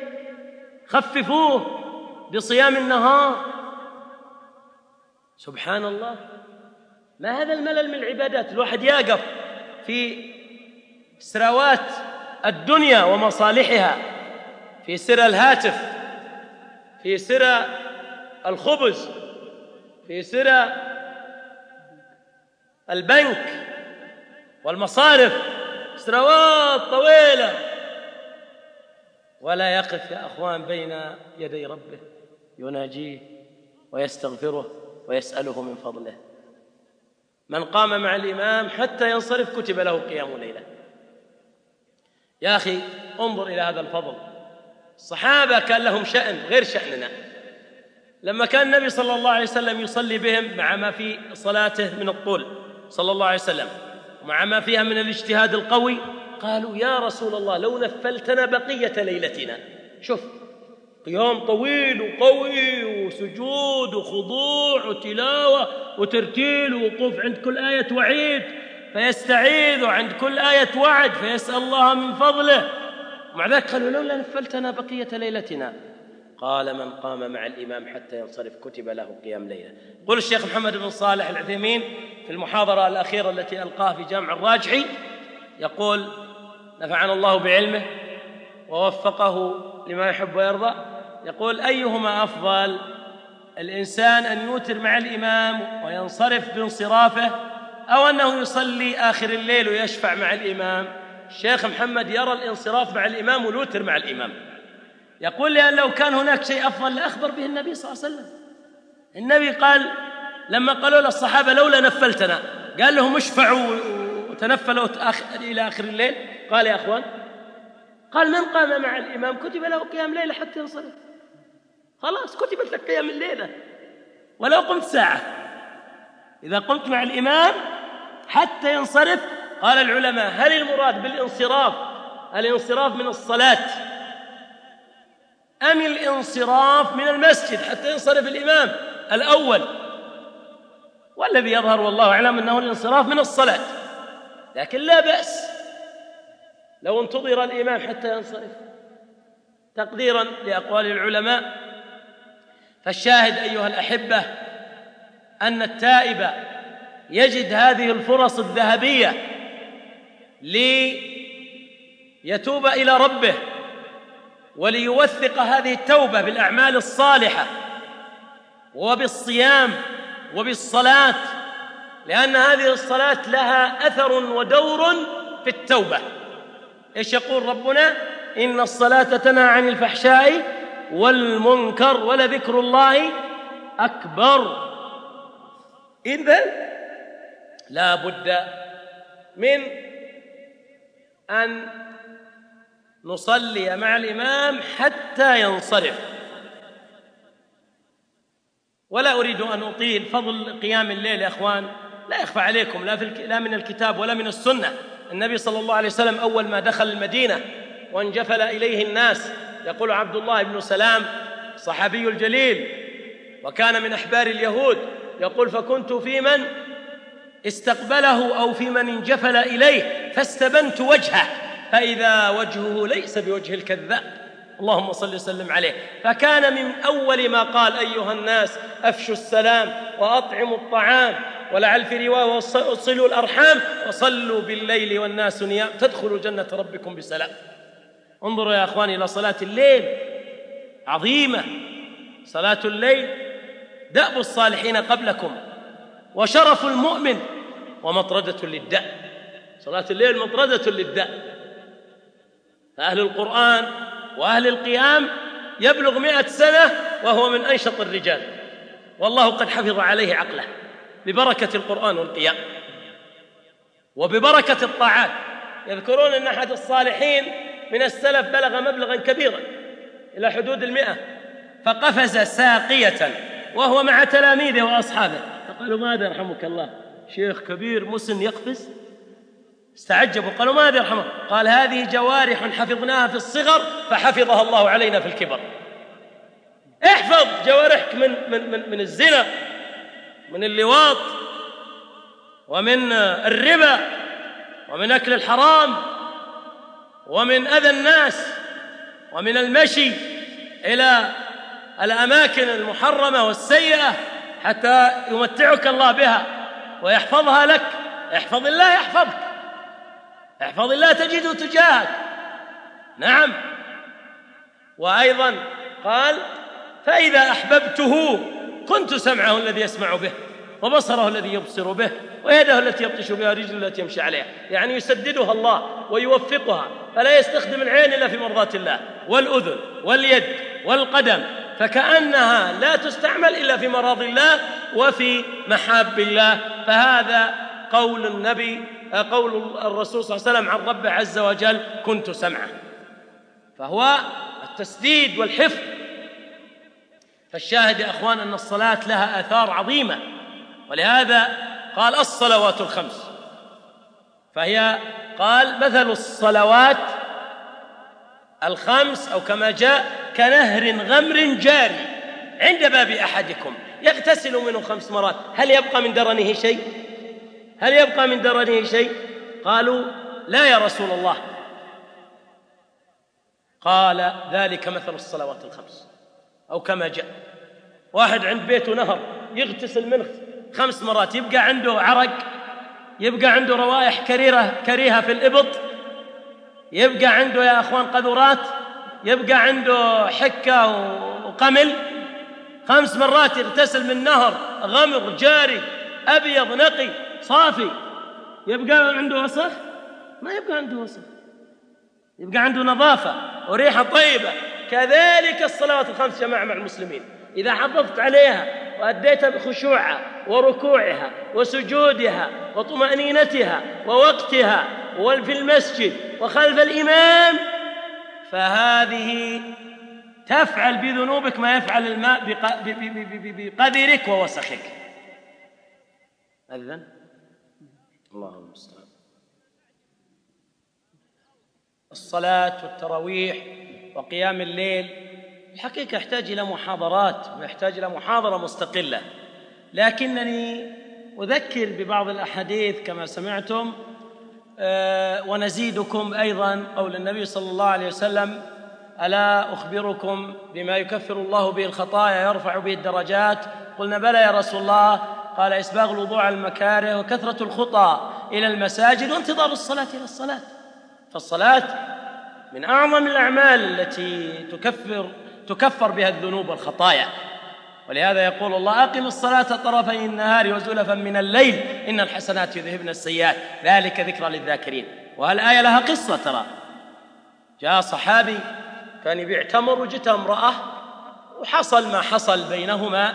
خففوه بصيام النهار. سبحان الله ما هذا الملل من العبادات؟ الواحد يقف في سراوات الدنيا ومصالحها في سر الهاتف في سر الخبز في سر البنك والمصارف. سنوات طويلة. ولا يقف يا أخوان بين يدي ربه. يناجيه ويستغفره ويسأله من فضله. من قام مع الإمام حتى ينصرف كتب له قيام ليلة. يا أخي انظر إلى هذا الفضل. الصحابة كان لهم شأن غير شأننا. لما كان النبي صلى الله عليه وسلم يصلي بهم مع ما في صلاته من الطول صلى الله عليه وسلم مع ما فيها من الاجتهاد القوي قالوا يا رسول الله لو نفلتنا بقية ليلتنا. شوف قيام طويل وقوي وسجود وخضوع وتلاوة وترتيل ووقوف عند كل آية وعيد فيستعيذ عند كل آية وعد فيسأل الله من فضله. ومع ذلك قالوا لولا نفلتنا بقية ليلتنا. قال من قام مع الإمام حتى ينصرف كتب له قيام ليلة. قل الشيخ محمد بن صالح العثيمين في المحاضرة الأخيرة التي ألقاها في جامع الراجحي يقول نفعنا الله بعلمه ووفقه لما يحب ويرضى. يقول أيهما أفضل الإنسان أن يوتر مع الإمام وينصرف بانصرافه أو أنه يصلي آخر الليل ويشفع مع الإمام؟ الشيخ محمد يرى الانصراف مع الإمام والوتر مع الإمام. يقول لأن لو كان هناك شيء أفضل لأخبر به النبي صلى الله عليه وسلم. النبي قال لما قالوا للصحابة لولا نفلتنا. قال لهم اشفعوا وتنفلوا إلى آخر الليل. قال يا أخوان قال من قام مع الإمام؟ كتب له قيام ليلة حتى ينصرف خلاص كتبت لك قيام الليلة. ولو قمت ساعة. إذا قمت مع الإمام حتى ينصرف قال العلماء هل المراد بالانصراف؟ الانصراف من الصلاة. أم الانصراف من المسجد حتى ينصرف الإمام؟ الأول. والذي يظهر والله أعلم أنه الانصراف من الصلاة. لكن لا بأس. لو انتظر الإمام حتى ينصرف. تقديرا لأقوال العلماء. فالشاهد أيها الأحبة أن التائب يجد هذه الفرص الذهبية ليتوب إلى ربه وليوثق هذه التوبة بالأعمال الصالحة وبالصيام وبالصلاة لأن هذه الصلاة لها أثر ودور في التوبة. إيش يقول ربنا؟ إن الصلاة تنهى عن الفحشاء والمنكر ولذكر الله أكبر. اذا لا بد من أن نصلي مع الإمام حتى ينصرف. ولا أريد أن أطيل فضل قيام الليل يا إخوان. لا يخفى عليكم لا, في لا من الكتاب ولا من السنة. النبي صلى الله عليه وسلم أول ما دخل المدينة وانجفل إليه الناس يقول عبد الله بن سلام صحابي الجليل وكان من أحبار اليهود. يقول فكنت في من استقبله أو في من انجفل إليه فاستبنت وجهه فإذا وجهه ليس بوجه الكذاب. اللهم صل وسلم عليه. فكان من أول ما قال أيها الناس أفشوا السلام وأطعموا الطعام. ولعل في رواية وصلوا الأرحام وصلوا بالليل والناس نيام. تدخلوا جنة ربكم بسلام. انظروا يا أخواني إلى صلاة الليل. عظيمة. صلاة الليل. دأب الصالحين قبلكم. وشرف المؤمن. ومطردة للداء صلاة الليل مطردة للداء فأهل القرآن وأهل القيام يبلغ مئة سنة وهو من أنشط الرجال. والله قد حفظ عليه عقله. ببركة القرآن والقيام وببركة الطاعات. يذكرون أن أحد الصالحين من السلف بلغ مبلغا كبيرا إلى حدود المئة فقفز ساقية وهو مع تلاميذه وأصحابه. فقالوا ماذا يرحمك الله؟ شيخ كبير مسن يقفز. استعجبوا قالوا ماذا يرحمه قال هذه جوارح حفظناها في الصغر فحفظها الله علينا في الكبر. احفظ جوارحك من من من, من الزنا. من اللواط ومن الربا ومن أكل الحرام ومن أذى الناس ومن المشي إلى الأماكن المحرمة والسيئة حتى يمتعك الله بها ويحفظها لك. احفظ الله يحفظك. احفظ الله تجده تجاهك. نعم. وأيضا قال فإذا أحببته كنت سمعه الذي يسمع به وبصره الذي يبصر به ويده التي يبطش بها ورجله التي يمشي عليها. يعني يسددها الله ويوفقها فلا يستخدم العين إلا في مرضاة الله. والأذن واليد والقدم فكأنها لا تستعمل إلا في مراضي الله وفي محاب الله. فهذا قول النبي قول الرسول صلى الله عليه وسلم عن ربه عز وجل كنت سمعه. فهو التسديد والحفظ فالشاهد يا أخوان أن الصلاة لها آثار عظيمة. ولهذا قال الصلوات الخمس. فهي قال مثل الصلوات الخمس أو كما جاء كنهر غمر جاري عند باب أحدكم. يغتسل منه خمس مرات. هل يبقى من درنه شيء؟ هل يبقى من درنه شيء؟ قالوا لا يا رسول الله. قال ذلك مثل الصلوات الخمس. أو كما جاء. واحد عند بيته نهر يغتسل منه خمس مرات يبقى عنده عرق يبقى عنده روائح كريرة كريهة في الإبط يبقى عنده يا أخوان قذورات يبقى عنده حكة وقمل. خمس مرات يغتسل من نهر غمر جاري أبيض نقي صافي. يبقى عنده وسخ؟ ما يبقى عنده وسخ. يبقى عنده نظافة وريحة طيبة. كذلك الصلوات الخمس جماعة مع المسلمين. إذا حافظت عليها وأديتها بخشوعها وركوعها وسجودها وطمأنينتها ووقتها وفي المسجد وخلف الإمام فهذه تفعل بذنوبك ما يفعل الماء بقدرك ووسخك. أذن الله المستعان. الصلاة والتراويح وقيام الليل. الحقيقة يحتاج إلى محاضرات ويحتاج إلى محاضرة مستقلة. لكنني أذكر ببعض الأحاديث كما سمعتم آه، ونزيدكم أيضا قول النبي صلى الله عليه وسلم ألا أخبركم بما يكفر الله به الخطايا يرفع به الدرجات؟ قلنا بلى يا رسول الله. قال إسباغ الوضوء على المكاره وكثرة الخطى إلى المساجد وانتظار الصلاة إلى الصلاة. فالصلاة من أعظم الأعمال التي تكفر تكفر بها الذنوب والخطايا. ولهذا يقول الله أقم الصلاة طرفي النهار وزلفا من الليل إن الحسنات يذهبن السيئات. ذلك ذكرى للذاكرين. وهالآية لها قصة ترى؟ جاء صحابي كان يبيع تمر وجت امرأة وحصل ما حصل بينهما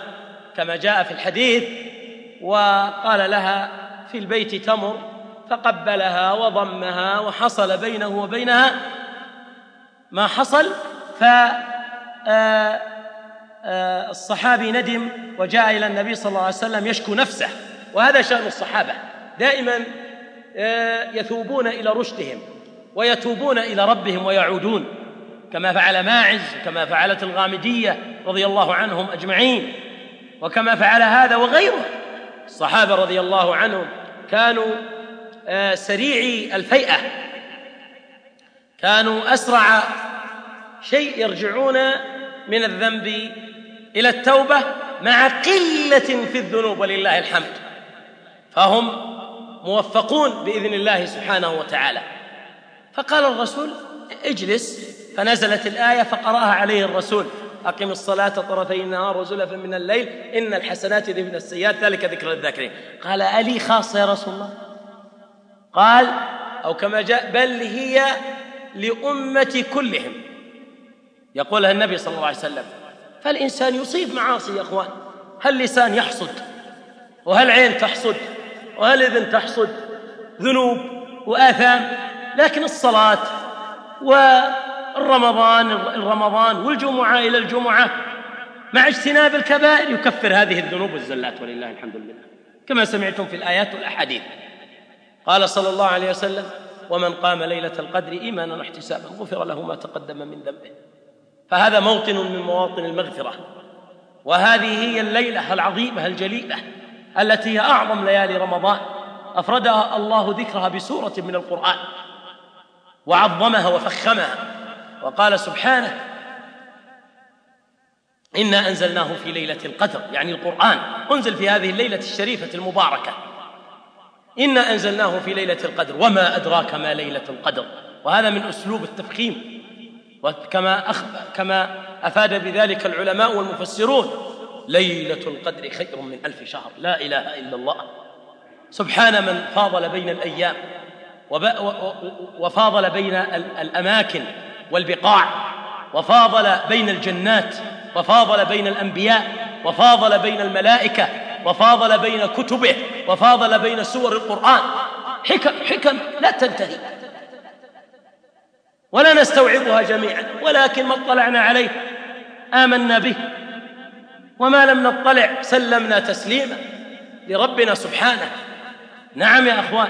كما جاء في الحديث وقال لها في البيت تمر فقبلها وضمها وحصل بينه وبينها ما حصل ف آه، آه، الصحابي ندم وجاء إلى النبي صلى الله عليه وسلم يشكو نفسه وهذا شأن الصحابة. دائما آه، يثوبون إلى رشدهم ويتوبون إلى ربهم ويعودون كما فعل ماعز كما فعلت الغامدية رضي الله عنهم أجمعين وكما فعل هذا وغيره. الصحابة رضي الله عنهم كانوا سريعي الفيئة. كانوا أسرع شيء يرجعون من الذنب إلى التوبة مع قلة في الذنوب ولله الحمد. فهم موفقون بإذن الله سبحانه وتعالى. فقال الرسول اجلس. فنزلت الآية فقرأها عليه الرسول. أقم الصلاة طرفي النهار وزلفا من الليل. إن الحسنات يذهبن السيئات. ذلك ذكر للذاكرين قال ألي خاصة يا رسول الله؟ قال أو كما جاء بل هي لأمة كلهم. يقولها النبي صلى الله عليه وسلم فالإنسان يصيب معاصي يا أخوان. هل لسان يحصد؟ وهل عين تحصد؟ وهل إذن تحصد؟ ذنوب وآثام. لكن الصلاة و الرمضان الرمضان والجمعة إلى الجمعة مع اجتناب الكبائر يكفر هذه الذنوب والزلات ولله الحمد لله. كما سمعتم في الآيات والأحاديث. قال صلى الله عليه وسلم ومن قام ليلة القدر إيمانا واحتسابا غفر له ما تقدم من ذنبه. فهذا موطن من مواطن المغفرة. وهذه هي الليلة العظيمة الجليلة التي هي أعظم ليالي رمضان. أفردها الله ذكرها بسورة من القرآن. وعظمها وفخمها. وقال سبحانه إنا أنزلناه في ليلة القدر. يعني القرآن. أنزل في هذه الليلة الشريفة المباركة. إنا أنزلناه في ليلة القدر وما أدراك ما ليلة القدر. وهذا من أسلوب التفخيم. وكما أخ... كما أفاد بذلك العلماء والمفسرون ليلة القدر خير من ألف شهر. لا إله إلا الله. سبحان من فاضل بين الأيام وب... وفاضل بين الأماكن والبقاع وفاضل بين الجنات وفاضل بين الأنبياء وفاضل بين الملائكة وفاضل بين كتبه وفاضل بين سور القرآن. حكم حكم لا تنتهي. ولا نستوعبها جميعا ولكن ما اطلعنا عليه آمنا به. وما لم نطلع سلمنا تسليما لربنا سبحانه. نعم يا أخوان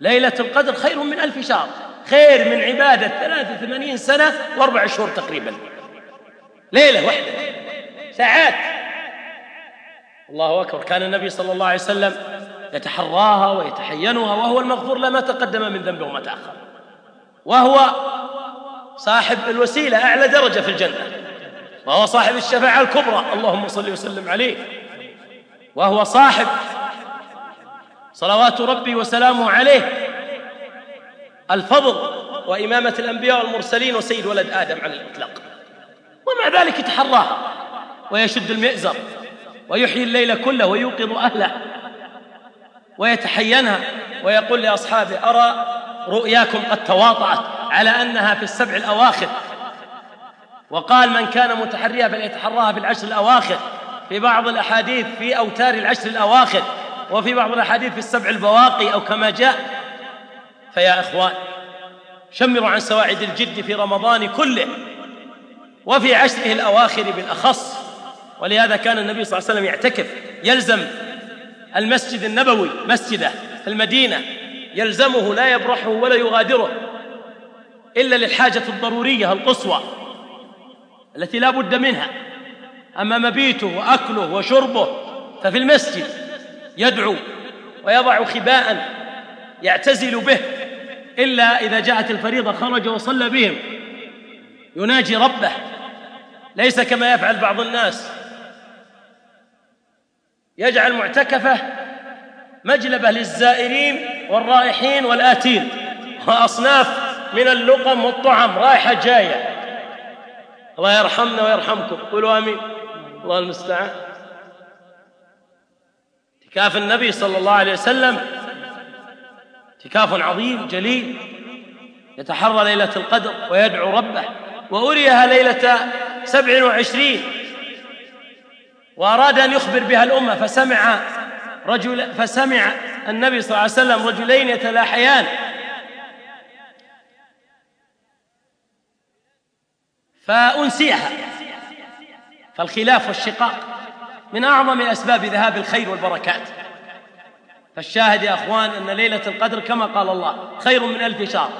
ليلة القدر خير من ألف شهر خير من عبادة ثلاثة ثمانين سنة وأربع شهور تقريبا. ليلة واحدة ساعات. الله أكبر. كان النبي صلى الله عليه وسلم يتحراها ويتحينها وهو المغفور لا ما تقدم من ذنبه وما تأخر. وهو صاحب الوسيلة أعلى درجة في الجنة. وهو صاحب الشفاعة الكبرى. اللهم صل وسلم عليه. وهو صاحب صلوات ربي وسلامه عليه الفضل وإمامة الأنبياء والمرسلين وسيد ولد آدم على الإطلاق. ومع ذلك يتحراها ويشد المئزر. ويحيي الليل كله ويوقظ أهله ويتحينها ويقول لأصحابه أرى رؤياكم قد تواطأت على أنها في السبع الأواخر. وقال من كان متحريا فليتحراها في العشر الأواخر. في بعض الأحاديث في أوتار العشر الأواخر وفي بعض الأحاديث في السبع البواقي أو كما جاء. فيا إخوان شمروا عن سواعد الجد في رمضان كله وفي عشره الأواخر بالأخص. ولهذا كان النبي صلى الله عليه وسلم يعتكف يلزم المسجد النبوي مسجده في المدينة يلزمه لا يبرحه ولا يغادره إلا للحاجة الضرورية القصوى التي لا بد منها. أما مبيته وأكله وشربه ففي المسجد يدعو ويضع خباء يعتزل به إلا إذا جاءت الفريضة خرج وصلى بهم. يناجي ربه. ليس كما يفعل بعض الناس. يجعل معتكفه مجلبه للزائرين والرائحين والآتين وأصناف من اللقم والطعم رايحة جاية. الله يرحمنا ويرحمكم. قولوا آمين. الله المستعان. اعتكاف النبي صلى الله عليه وسلم اعتكاف عظيم جليل. يتحرى ليلة القدر ويدعو ربه. وأريها ليلة سبع وعشرين. وأراد أن يخبر بها الأمة فسمع رجل فسمع النبي صلى الله عليه وسلم رجلين يتلاحيان. فأنسيها. فالخلاف والشقاق من أعظم أسباب ذهاب الخير والبركات. فالشاهد يا أخوان أن ليلة القدر كما قال الله خير من ألف شهر.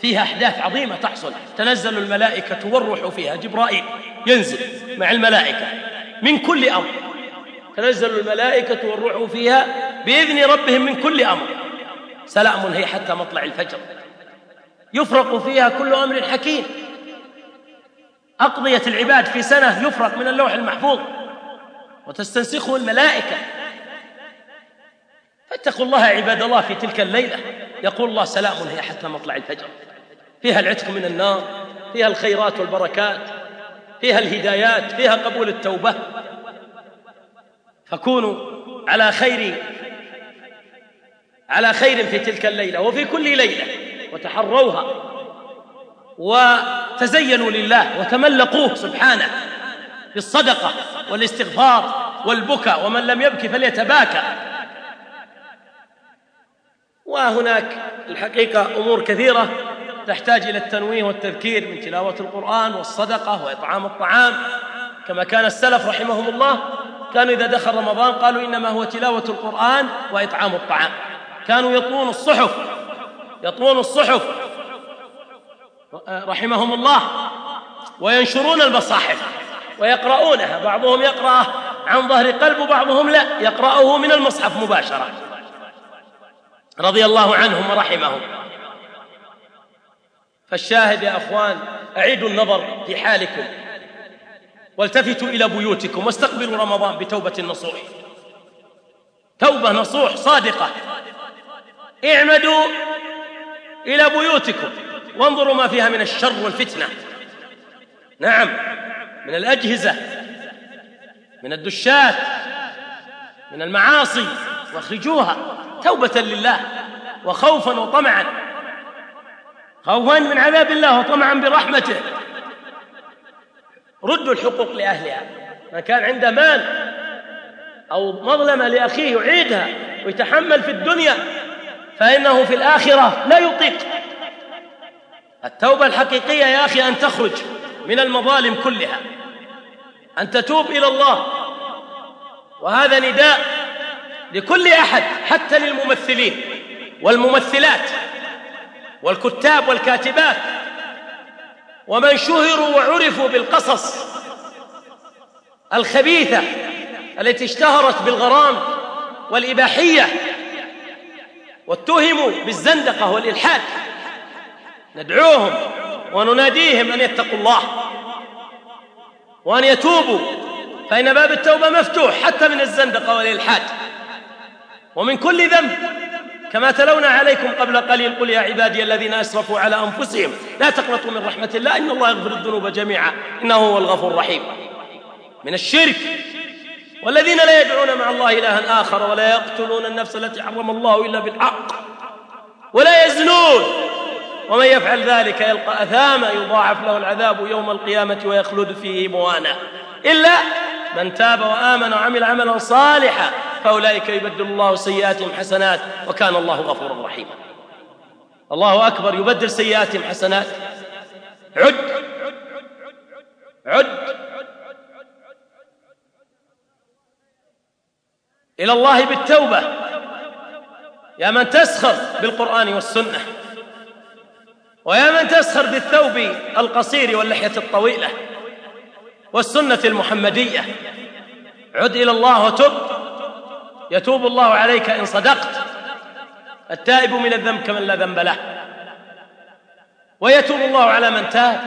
فيها أحداث عظيمة تحصل. تنزل الملائكة والروح فيها. جبرائيل ينزل مع الملائكة. من كل أمر. تنزل الملائكة والروح فيها بإذن ربهم من كل أمر. سلام هي حتى مطلع الفجر. يفرق فيها كل أمر حكيم. أقضية العباد في سنة يفرق من اللوح المحفوظ. وتستنسخه الملائكة. فاتقوا الله عباد الله في تلك الليلة. يقول الله سلام هي حتى مطلع الفجر. فيها العتق من النار فيها الخيرات والبركات. فيها الهدايات فيها قبول التوبة. فكونوا على خير على خير في تلك الليلة وفي كل ليلة وتحروها وتزينوا لله وتملقوه سبحانه بالصدقة والاستغفار والبكاء ومن لم يبكي فليتباكى. وهناك الحقيقة أمور كثيرة تحتاج إلى التنويه والتذكير من تلاوة القرآن والصدقة وإطعام الطعام. كما كان السلف رحمهم الله كانوا إذا دخل رمضان قالوا إنما هو تلاوة القرآن وإطعام الطعام. كانوا يطوون الصحف يطوون الصحف رحمهم الله وينشرون المصاحف ويقرؤونها. بعضهم يقرأ عن ظهر قلب وبعضهم لا يقرأه من المصحف مباشرة. رضي الله عنهم ورحمهم. فالشاهد يا أخوان أعيدوا النظر في حالكم. والتفتوا إلى بيوتكم واستقبلوا رمضان بتوبة نصوح توبة نصوح صادقة. اعمدوا إلى بيوتكم. وانظروا ما فيها من الشر والفتنة. نعم من الأجهزة من الدشات من المعاصي. واخرجوها توبة لله. وخوفا وطمعا. خوفا من عذاب الله وطمعا برحمته. ردوا الحقوق لأهلها. من كان عنده مال أو مظلمة لأخيه يعيدها ويتحمل في الدنيا فإنه في الآخرة لا يطيق. التوبة الحقيقية يا أخي أن تخرج من المظالم كلها أن تتوب إلى الله. وهذا نداء لكل أحد حتى للممثلين والممثلات. والكتاب والكاتبات ومن شهروا وعرفوا بالقصص الخبيثة التي اشتهرت بالغرام والإباحية واتهموا بالزندقة والإلحاد ندعوهم ونناديهم أن يتقوا الله وأن يتوبوا فإن باب التوبة مفتوح حتى من الزندقة والإلحاد ومن كل ذنب كما تلونا عليكم قبل قليل قل يا عبادي الذين أسرفوا على أنفسهم لا تقنطوا من رحمة الله إن الله يغفر الذنوب جميعا إنه هو الغفور الرحيم من الشرك والذين لا يدعون مع الله إلها آخر ولا يقتلون النفس التي حرم الله إلا بالحق ولا يزنون ومن يفعل ذلك يلقى أثاما يضاعف له العذاب يوم القيامة ويخلد فيه موانا إلا من تاب وآمن وعمل عملا صالحا فأولئك يبدل الله سيئاتهم حسنات وكان الله غفورا رحيما. الله أكبر يبدل سيئاتهم حسنات. عد. عد. إلى الله بالتوبة. يا من تسخر بالقرآن والسنة. ويا من تسخر بالثوب القصير واللحية الطويلة والسنة المحمدية. عد إلى الله وتب. يتوب الله عليك إن صدقت. التائب من الذنب كمن لا ذنب له. ويتوب الله على من تاب.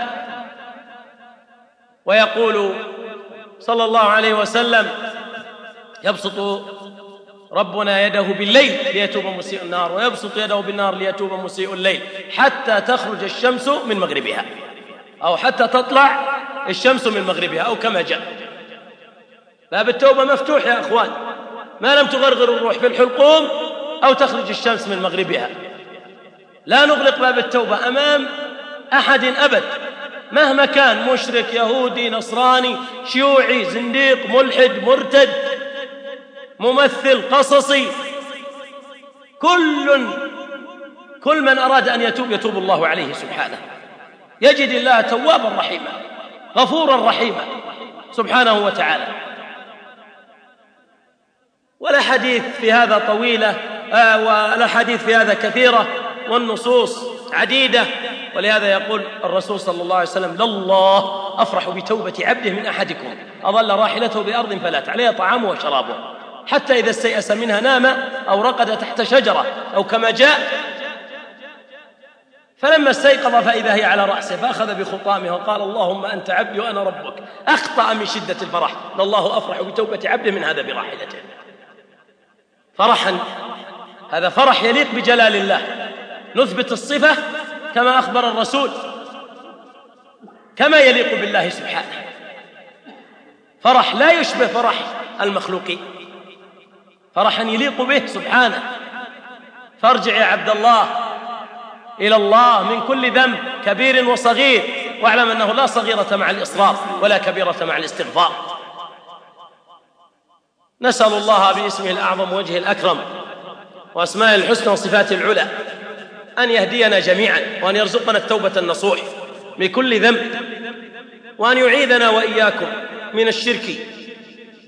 ويقول صلى الله عليه وسلم يبسط ربنا يده بالليل ليتوب مسيء النار ويبسط يده بالنار ليتوب مسيء الليل حتى تخرج الشمس من مغربها أو حتى تطلع الشمس من مغربها أو كما جاء. باب التوبة مفتوح يا إخوان. ما لم تغرغر الروح في الحلقوم أو تخرج الشمس من مغربها. لا نغلق باب التوبة أمام أحد أبد. مهما كان مشرك يهودي نصراني شيوعي زنديق ملحد مرتد ممثل قصصي كل كل من أراد أن يتوب يتوب الله عليه سبحانه. يجد الله توابا رحيما غفورا رحيما سبحانه وتعالى. والاحاديث في هذا طويلة آه والاحاديث في هذا كثيرة والنصوص عديدة. ولهذا يقول الرسول صلى الله عليه وسلم لله أفرح بتوبة عبده من أحدكم أظل راحلته بأرض فلات عليه طعامه وشرابه حتى إذا استيأس منها نام أو رقد تحت شجرة أو كما جاء. فلما استيقظ فإذا هي على رأسه فأخذ بخطامه وقال اللهم أنت عبدي وأنا ربك. أخطأ من شدة الفرح الله أفرح بتوبة عبده من هذا براحلته فرحا. هذا فرح يليق بجلال الله. نثبت الصفة كما أخبر الرسول. كما يليق بالله سبحانه. فرح لا يشبه فرح المخلوقين فرحا يليق به سبحانه. فارجع يا عبد الله إلى الله من كل ذنب كبير وصغير. واعلم أنه لا صغيرة مع الإصرار ولا كبيرة مع الاستغفار. نسأل الله باسمه الأعظم وجهه الأكرم واسمائه الحسنى وصفاته العلى أن يهدينا جميعا وأن يرزقنا التوبة النصوح من كل ذنب وأن يعيذنا وإياكم من الشرك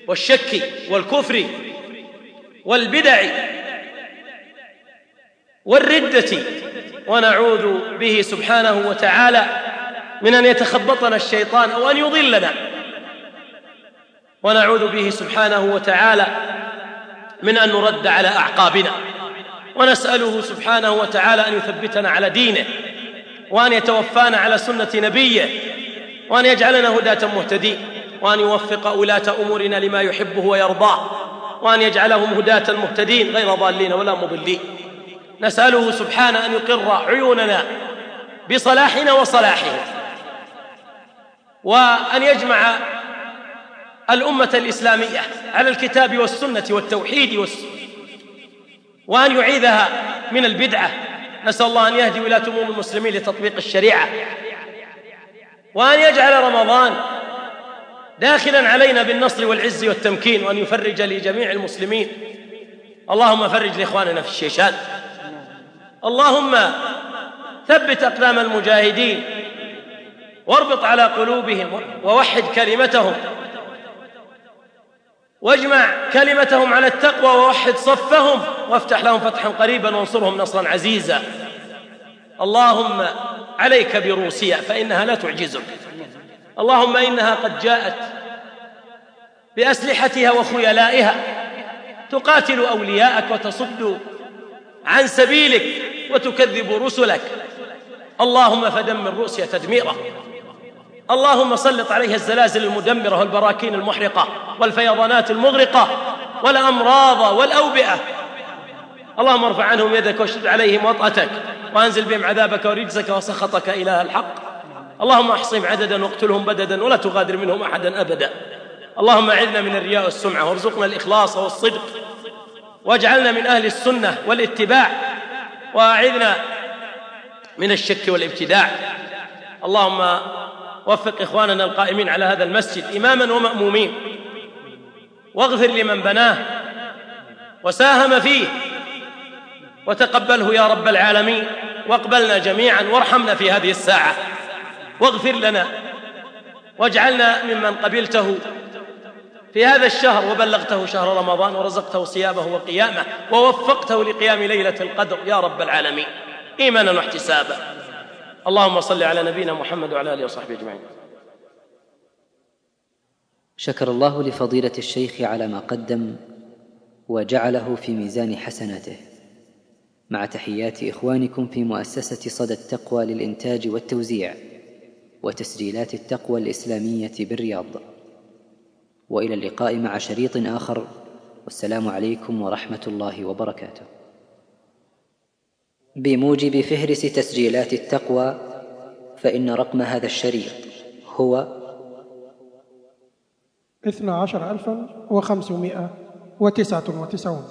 والشك والكفر والبدع والردة ونعوذ به سبحانه وتعالى من أن يتخبطنا الشيطان أو أن يضلنا ونعوذ به سبحانه وتعالى من أن نرد على أعقابنا. ونسأله سبحانه وتعالى أن يثبتنا على دينه وأن يتوفانا على سنة نبيه وأن يجعلنا هداة مهتدين وأن يوفق ولاة أمورنا لما يحبه ويرضاه وأن يجعلهم هداة مهتدين غير ضالين ولا مضلين. نسأله سبحانه أن يقر عيوننا بصلاحنا وصلاحهم وأن يجمع الأمة الإسلامية على الكتاب والسنة والتوحيد والسنة وأن يعيذها من البدعة. نسأل الله أن يهدي ولاة أمور المسلمين لتطبيق الشريعة. وأن يجعل رمضان داخلا علينا بالنصر والعز والتمكين وأن يفرج لجميع المسلمين. اللهم فرج لإخواننا في الشيشان. اللهم ثبت أقدام المجاهدين واربط على قلوبهم ووحد كلمتهم واجمع كلمتهم على التقوى ووحد صفهم وافتح لهم فتحا قريبا وانصرهم نصرا عزيزا. اللهم عليك بروسيا فإنها لا تعجزك. اللهم إنها قد جاءت بأسلحتها وخيلائها. تقاتل أولياءك وتصد عن سبيلك وتكذب رسلك. اللهم فدمر روسيا تدميرا. اللهم سلط عليها الزلازل المدمرة والبراكين المحرقة والفيضانات المغرقة والأمراض والأوبئة. اللهم ارفع عنهم يدك واشد عليهم وطأتك وأنزل بهم عذابك ورجزك وسخطك إله الحق. اللهم أحصهم عددا واقتلهم بددا ولا تغادر منهم أحدا أبدا. اللهم أعذنا من الرياء والسمعة وارزقنا الإخلاص والصدق. واجعلنا من أهل السنة والاتباع. وأعذنا من الشك والابتداع. اللهم وفق إخواننا القائمين على هذا المسجد إماما ومأمومين. واغفر لمن بناه وساهم فيه. وتقبله يا رب العالمين. واقبلنا جميعا وارحمنا في هذه الساعة. واغفر لنا واجعلنا ممن قبلته في هذا الشهر وبلغته شهر رمضان ورزقته صيامه وقيامه ووفقته لقيام ليلة القدر. يا رب العالمين. إيمانا واحتسابا. اللهم صل على نبينا محمد وعلى آله وصحبه أجمعين. شكر الله لفضيلة الشيخ على ما قدم وجعله في ميزان حسناته. مع تحيات إخوانكم في مؤسسة صدى التقوى للإنتاج والتوزيع وتسجيلات التقوى الإسلامية بالرياض. وإلى اللقاء مع شريط آخر والسلام عليكم ورحمة الله وبركاته. بموجب فهرس تسجيلات التقوى فإن رقم هذا الشريط هو اثنا عشر الفا وخمسمائة وتسعة وتسعون.